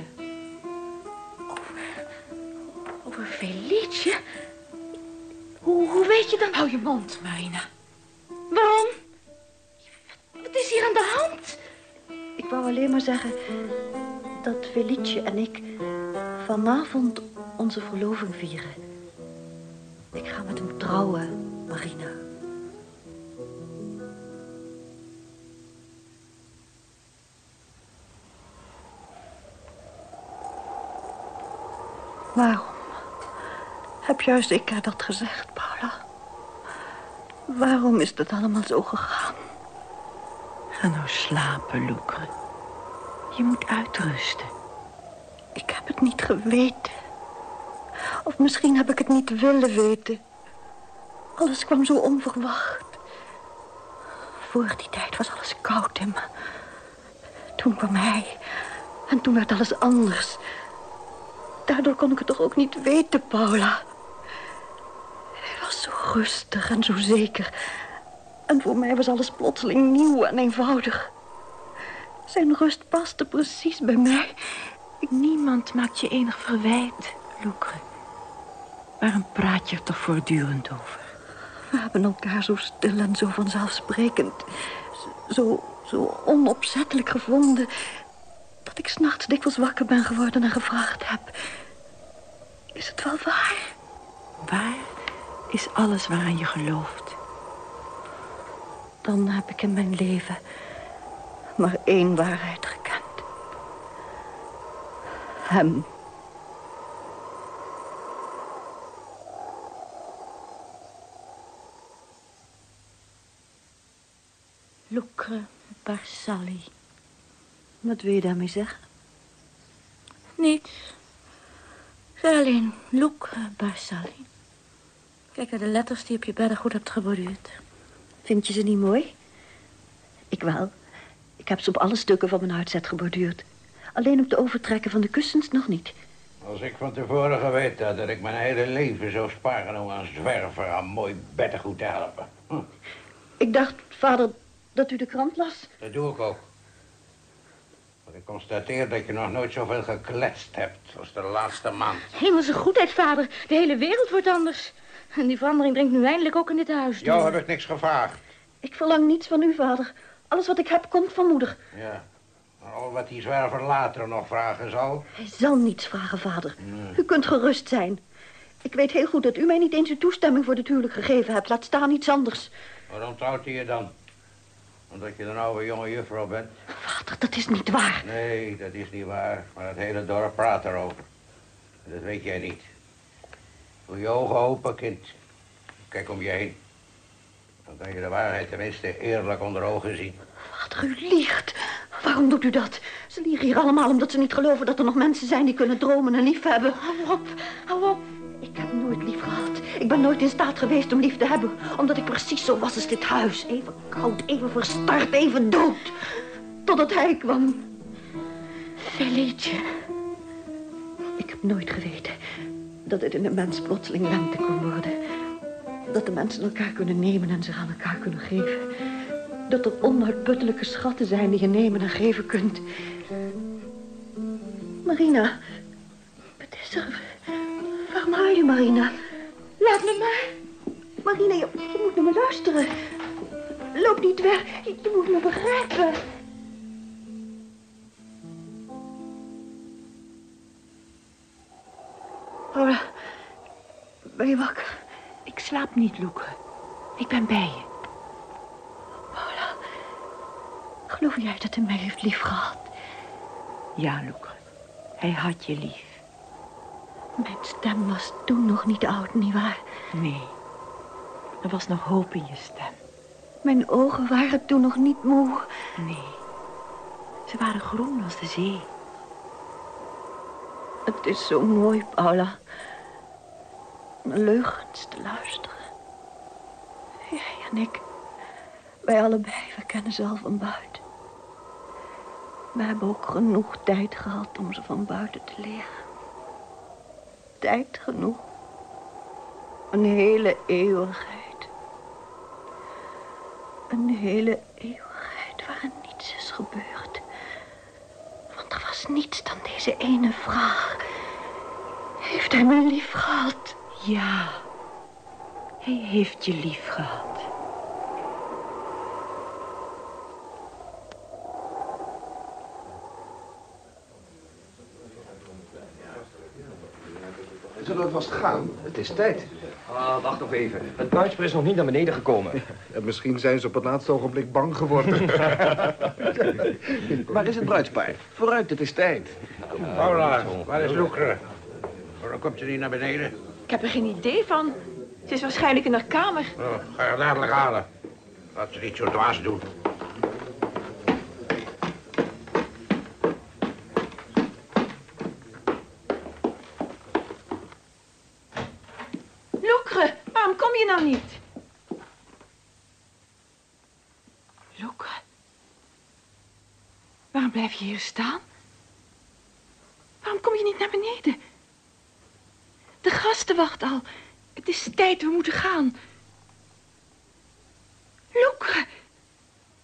Over, over Felice? Hoe, hoe weet je dan? Hou je mond, Marina. Waarom? Wat is hier aan de hand? Ik wou alleen maar zeggen dat Felice en ik vanavond onze verloving vieren. Ik ga met hem trouwen, Marina. Waarom? Heb juist ik haar dat gezegd, Paula? Waarom is het allemaal zo gegaan? Ga nou slapen, Loekre. Je moet uitrusten. Ik heb het niet geweten. Of misschien heb ik het niet willen weten. Alles kwam zo onverwacht. Voor die tijd was alles koud me. Toen kwam hij. En toen werd alles anders. Daardoor kon ik het toch ook niet weten, Paula. Hij was zo rustig en zo zeker. En voor mij was alles plotseling nieuw en eenvoudig. Zijn rust paste precies bij mij. Niemand maakt je enig verwijt, Loekre. Waarom praat je er toch voortdurend over? We hebben elkaar zo stil en zo vanzelfsprekend... zo, zo onopzettelijk gevonden... dat ik s'nachts dikwijls wakker ben geworden en gevraagd heb... is het wel waar? Waar is alles waaraan je gelooft? Dan heb ik in mijn leven maar één waarheid gekend. Hem. Lucre Barsali. Wat wil je daarmee zeggen? Niets. Zeg alleen Lucre Barsali. Kijk naar de letters die op je bedden goed hebt geborduurd. Vind je ze niet mooi? Ik wel. Ik heb ze op alle stukken van mijn uitzet geborduurd. Alleen op de overtrekken van de kussens nog niet. Als ik van tevoren geweten had dat ik mijn hele leven zou sparen om een zwerver aan mooi beddengoed te helpen. Hm. Ik dacht, vader, dat u de krant las. Dat doe ik ook. Maar ik Ik constateer dat je nog nooit zoveel gekletst hebt als de laatste maand. Hemelse goedheid, vader. De hele wereld wordt anders. En die verandering dringt nu eindelijk ook in dit huis door. Jou heb ik niks gevraagd. Ik verlang niets van u, vader. Alles wat ik heb komt van moeder. Ja. Maar al wat die zwerver later nog vragen zal... Hij zal niets vragen, vader. U kunt gerust zijn. Ik weet heel goed dat u mij niet eens uw toestemming voor het huwelijk gegeven hebt. Laat staan iets anders. Waarom trouwt hij je dan? Omdat je een oude jonge juffrouw bent? Vader, dat is niet waar. Nee, dat is niet waar. Maar het hele dorp praat erover. Dat weet jij niet. Doe je ogen open, kind. Kijk om je heen. Dan kan je de waarheid tenminste eerlijk onder ogen zien. Vader, u liegt. Waarom doet u dat? Ze liegen hier allemaal omdat ze niet geloven dat er nog mensen zijn die kunnen dromen en liefhebben. Hou op, hou op. Ik heb nooit lief gehad. Ik ben nooit in staat geweest om lief te hebben. Omdat ik precies zo was als dit huis. Even koud, even verstard, even dood. Totdat hij kwam. Felietje. Ik heb nooit geweten dat het in een mens plotseling lente kon worden. Dat de mensen elkaar kunnen nemen en zich aan elkaar kunnen geven. Dat er onuitputtelijke schatten zijn die je nemen en geven kunt. Marina, wat is er? Waarom huil je, Marina? Laat me maar. Marina, je, je moet naar me luisteren. Loop niet weg. Je, je moet me begrijpen. Paula, ben je wakker? Ik slaap niet, Loeke. Ik ben bij je. Paula, geloof jij dat hij mij heeft liefgehad? Ja, Loeke. Hij had je lief. Mijn stem was toen nog niet oud, nietwaar? Nee. Er was nog hoop in je stem. Mijn ogen waren toen nog niet moe. Nee. Ze waren groen als de zee. Het is zo mooi, Paula. Naar leugens te luisteren. Jij en ik. Wij allebei, we kennen ze al van buiten. We hebben ook genoeg tijd gehad om ze van buiten te leren. Tijd genoeg. Een hele eeuwigheid. Een hele eeuwigheid waarin niets is gebeurd. Want er was niets dan deze ene vraag. Heeft hij me lief gehad? Ja. Hij heeft je lief gehad. Zullen we vast gaan? Het is tijd. Ah, wacht nog even. Het bruidspaar is nog niet naar beneden gekomen. En misschien zijn ze op het laatste ogenblik bang geworden. Waar is het bruidspaar? Vooruit, het is tijd. Paula, waar is Loekre? Waarom komt ze niet naar beneden? Ik heb er geen idee van. Ze is waarschijnlijk in haar kamer. Oh, ga haar dadelijk halen. Laat ze niet zo dwaas doen. Loekre, waarom kom je nou niet? Loekre. Waarom blijf je hier staan? Waarom kom je niet naar beneden? De gasten wachten al. Het is tijd, we moeten gaan. Loekre,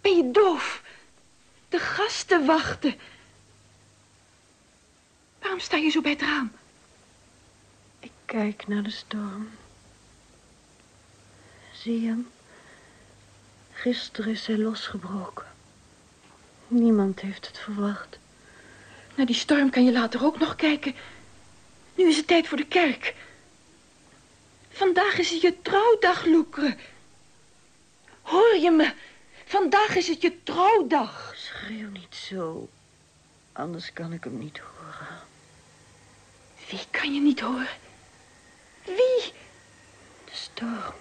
ben je doof? De gasten wachten. Waarom sta je zo bij het raam? Ik kijk naar de storm. Zie je hem? Gisteren is hij losgebroken. Niemand heeft het verwacht. Naar die storm kan je later ook nog kijken. Nu is het tijd voor de kerk. Vandaag is het je trouwdag, Loekre. Hoor je me? Vandaag is het je trouwdag. Schreeuw niet zo. Anders kan ik hem niet horen. Wie kan je niet horen? Wie? De storm.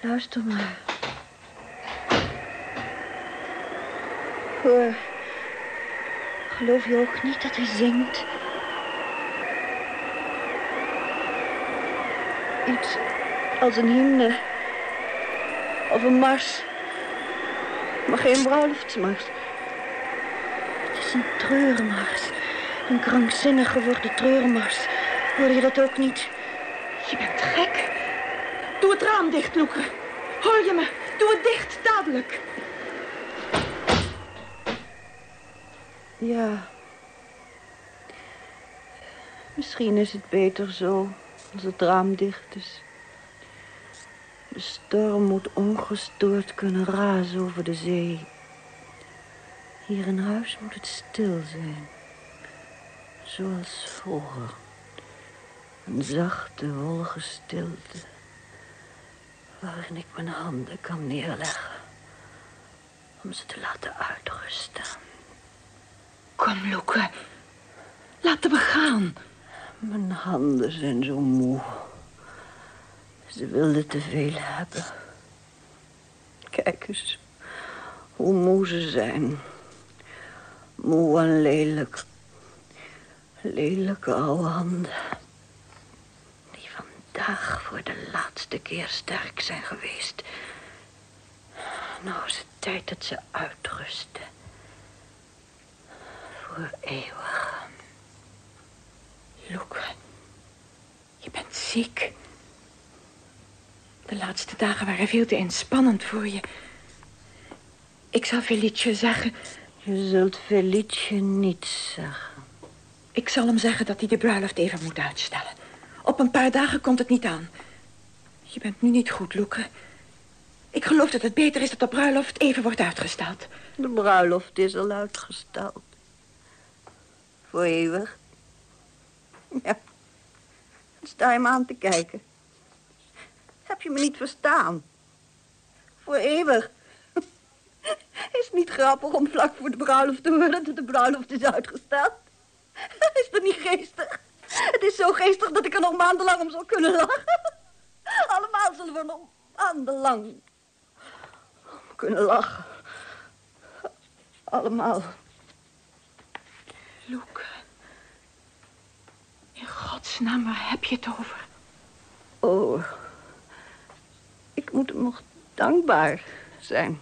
Luister maar. Hoor. Geloof je ook niet dat hij zingt? Iets als een hymne. Of een mars. Maar geen bruiloftsmars. Het is een treurenmars. Een krankzinnig geworden treurenmars. Hoor je dat ook niet? Je bent gek. Doe het raam dicht, Loeke. Hoor je me? Doe het dicht, dadelijk. Ja. Misschien is het beter zo, als het raam dicht is. De storm moet ongestoord kunnen razen over de zee. Hier in huis moet het stil zijn. Zoals vroeger. Een zachte, wollige stilte. Waarin ik mijn handen kan neerleggen. Om ze te laten uitrusten. Kom, Loeke. Laten we gaan. Mijn handen zijn zo moe. Ze wilden te veel hebben. Kijk eens hoe moe ze zijn. Moe en lelijk. Lelijke oude handen. Die vandaag voor de laatste keer sterk zijn geweest. Nou is het tijd dat ze uitrusten. Voor eeuwig. Loeke, je bent ziek. De laatste dagen waren veel te inspannend voor je. Ik zal Felice zeggen... Je zult Felice niet zeggen. Ik zal hem zeggen dat hij de bruiloft even moet uitstellen. Op een paar dagen komt het niet aan. Je bent nu niet goed, Loeke. Ik geloof dat het beter is dat de bruiloft even wordt uitgesteld. De bruiloft is al uitgesteld. Voor eeuwig. Ja. Sta je me aan te kijken. Heb je me niet verstaan? Voor eeuwig. Is niet grappig om vlak voor de bruiloft te horen dat de bruiloft is uitgesteld? Is dat niet geestig? Het is zo geestig dat ik er nog maandenlang om zal kunnen lachen. Allemaal zullen we nog maandenlang kunnen lachen. Allemaal. Loeke. In godsnaam, waar heb je het over? Oh, ik moet hem nog dankbaar zijn.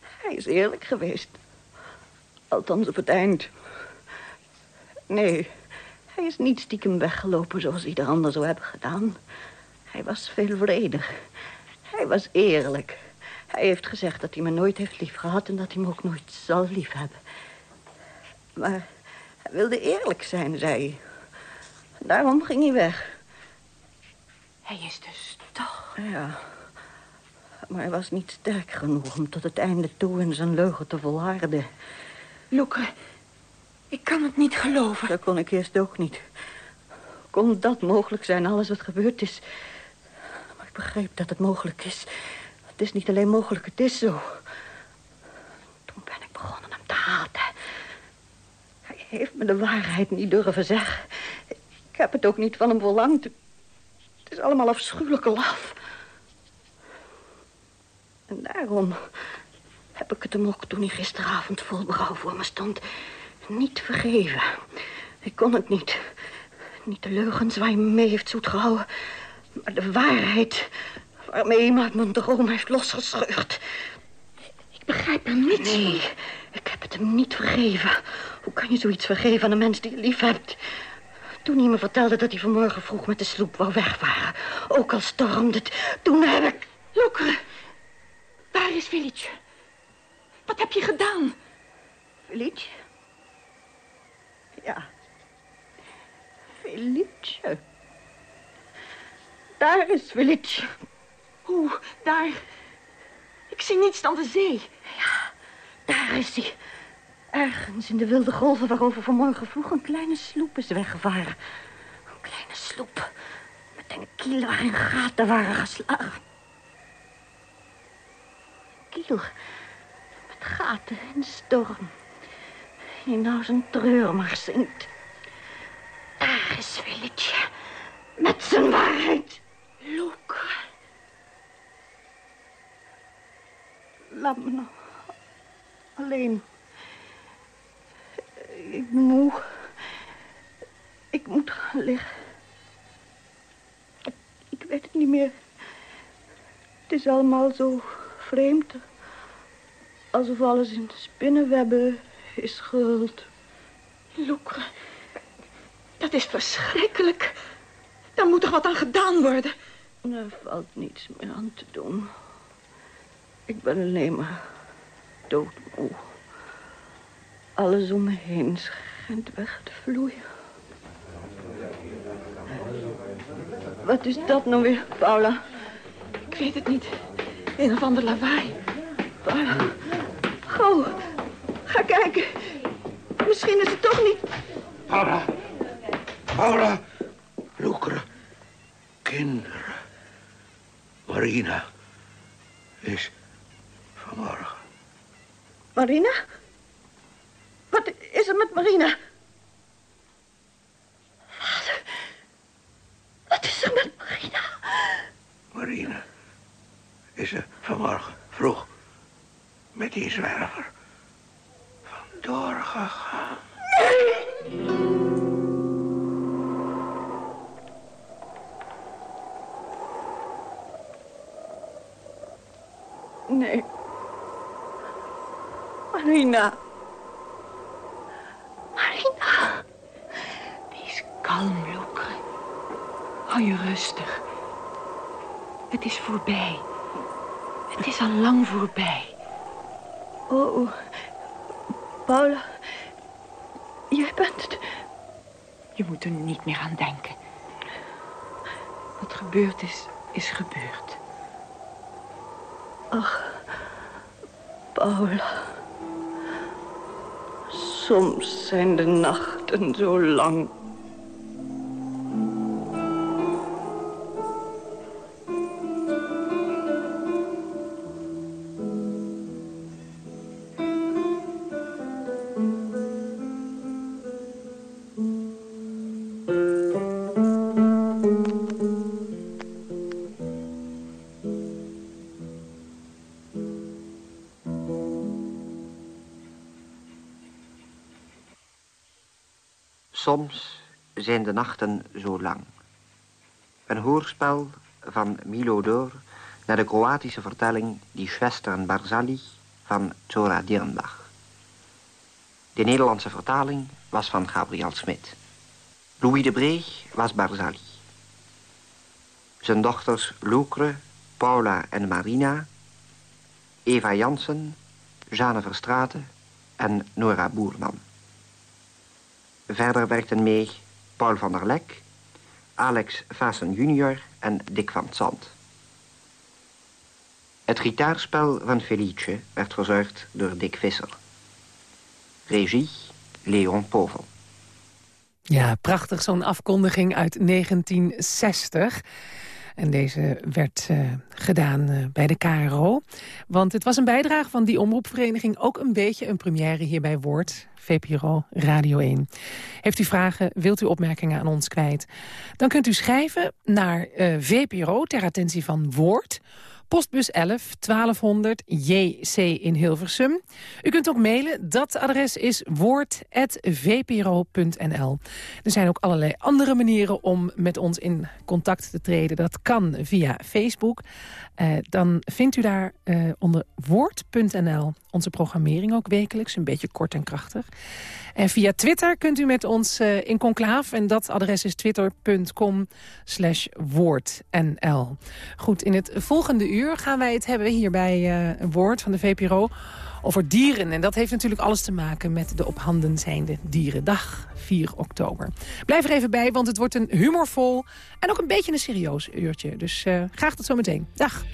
Hij is eerlijk geweest. Althans op het eind. Nee, hij is niet stiekem weggelopen zoals ieder ander zou hebben gedaan. Hij was veelvredig. Hij was eerlijk. Hij heeft gezegd dat hij me nooit heeft liefgehad en dat hij me ook nooit zal liefhebben. Maar hij wilde eerlijk zijn, zei hij. Daarom ging hij weg. Hij is dus toch... Ja, maar hij was niet sterk genoeg om tot het einde toe in zijn leugen te volharden. Loeke, ik kan het niet geloven. Dat kon ik eerst ook niet. Kon dat mogelijk zijn, alles wat gebeurd is? Maar ik begreep dat het mogelijk is. Het is niet alleen mogelijk, het is zo. Toen ben ik begonnen hem te haten. Hij heeft me de waarheid niet durven zeggen. Ik heb het ook niet van hem verlangd. Het is allemaal afschuwelijke laf. En daarom heb ik het hem ook toen hij gisteravond vol berouw voor me stond... niet vergeven. Ik kon het niet. Niet de leugens waar hij me mee heeft zoet gehouden... maar de waarheid waarmee uit mijn droom heeft losgescheurd. Ik begrijp hem niet. Nee, ik heb het hem niet vergeven. Hoe kan je zoiets vergeven aan een mens die je lief hebt? Toen hij me vertelde dat hij vanmorgen vroeg met de sloep wou wegvaren. Ook al stormde het, toen heb ik... Loeke, waar is Felice? Wat heb je gedaan? Felice? Ja. Felice. Daar is Felice. Hoe, daar? Ik zie niets dan de zee. Ja, daar is hij. Ergens in de wilde golven waarover vanmorgen vroeg een kleine sloep is weggevaren. Een kleine sloep met een kiel waarin gaten waren geslagen. Een kiel met gaten de storm. Die nou zijn treur maar zingt. Daar is Willetje met zijn waarheid. Loek. Laat me nou alleen. Ik ben moe. Ik moet gaan liggen. Ik, weet het niet meer. Het is allemaal zo vreemd. Alsof alles in spinnenwebben is gehuld. Loek, dat is verschrikkelijk. Daar moet toch wat aan gedaan worden? Er valt niets meer aan te doen. Ik ben alleen maar doodmoe. Alles om me heen schijnt weg te vloeien. Wat is dat nou weer, Paula? Ik weet het niet. Een of ander lawaai. Paula, gauw. Ga kijken. Misschien is het toch niet... Paula. Paula. Loekeren. Kinderen. Marina. Is vanmorgen. Marina? Wat is er met Marina? Vader. Wat is er met Marina? Marina. Is er vanmorgen vroeg met die zwerver vandoor gegaan. Nee. Marina. Marina. Wees kalm, Loker. Hou je rustig. Het is voorbij. Het is al lang voorbij. Oh, oh. Paula. Jij bent het. Je moet er niet meer aan denken. Wat gebeurd is, is gebeurd. Ach, Paula. Soms zijn de nachten zo lang. Zijn de nachten zo lang. Een hoorspel van Milo Dor naar de Kroatische vertelling Die Schwestern Barzali van Zora Dirnbach. De Nederlandse vertaling was van Gabriel Smit. Louis de Breeg was Barzali. Zijn dochters Lucre, Paula en Marina, Eva Jansen, Jeanne Verstraeten en Nora Boerman. Verder werkten mee Paul van der Lek, Alex Vassen junior en Dick van Zand. Het gitaarspel van Felice werd verzorgd door Dick Visser. Regie Leon Povel. Ja, prachtig zo'n afkondiging uit 1960. En deze werd uh, gedaan uh, bij de KRO. Want het was een bijdrage van die omroepvereniging... ook een beetje een première hier bij Woord. VPRO Radio 1. Heeft u vragen, wilt u opmerkingen aan ons kwijt? Dan kunt u schrijven naar uh, VPRO ter attentie van Woord... Postbus 11 1200 JC in Hilversum. U kunt ook mailen. Dat adres is woord.vpro.nl. Er zijn ook allerlei andere manieren om met ons in contact te treden. Dat kan via Facebook. Uh, dan vindt u daar uh, onder woord.nl onze programmering ook wekelijks. Een beetje kort en krachtig. En via Twitter kunt u met ons uh, in conclaaf. En dat adres is twitter.com slash woordnl. Goed, in het volgende gaan wij het hebben hier bij uh, Woord van de VPRO over dieren. En dat heeft natuurlijk alles te maken met de op handen zijnde dierendag, 4 oktober. Blijf er even bij, want het wordt een humorvol en ook een beetje een serieus uurtje. Dus uh, graag tot zometeen. Dag.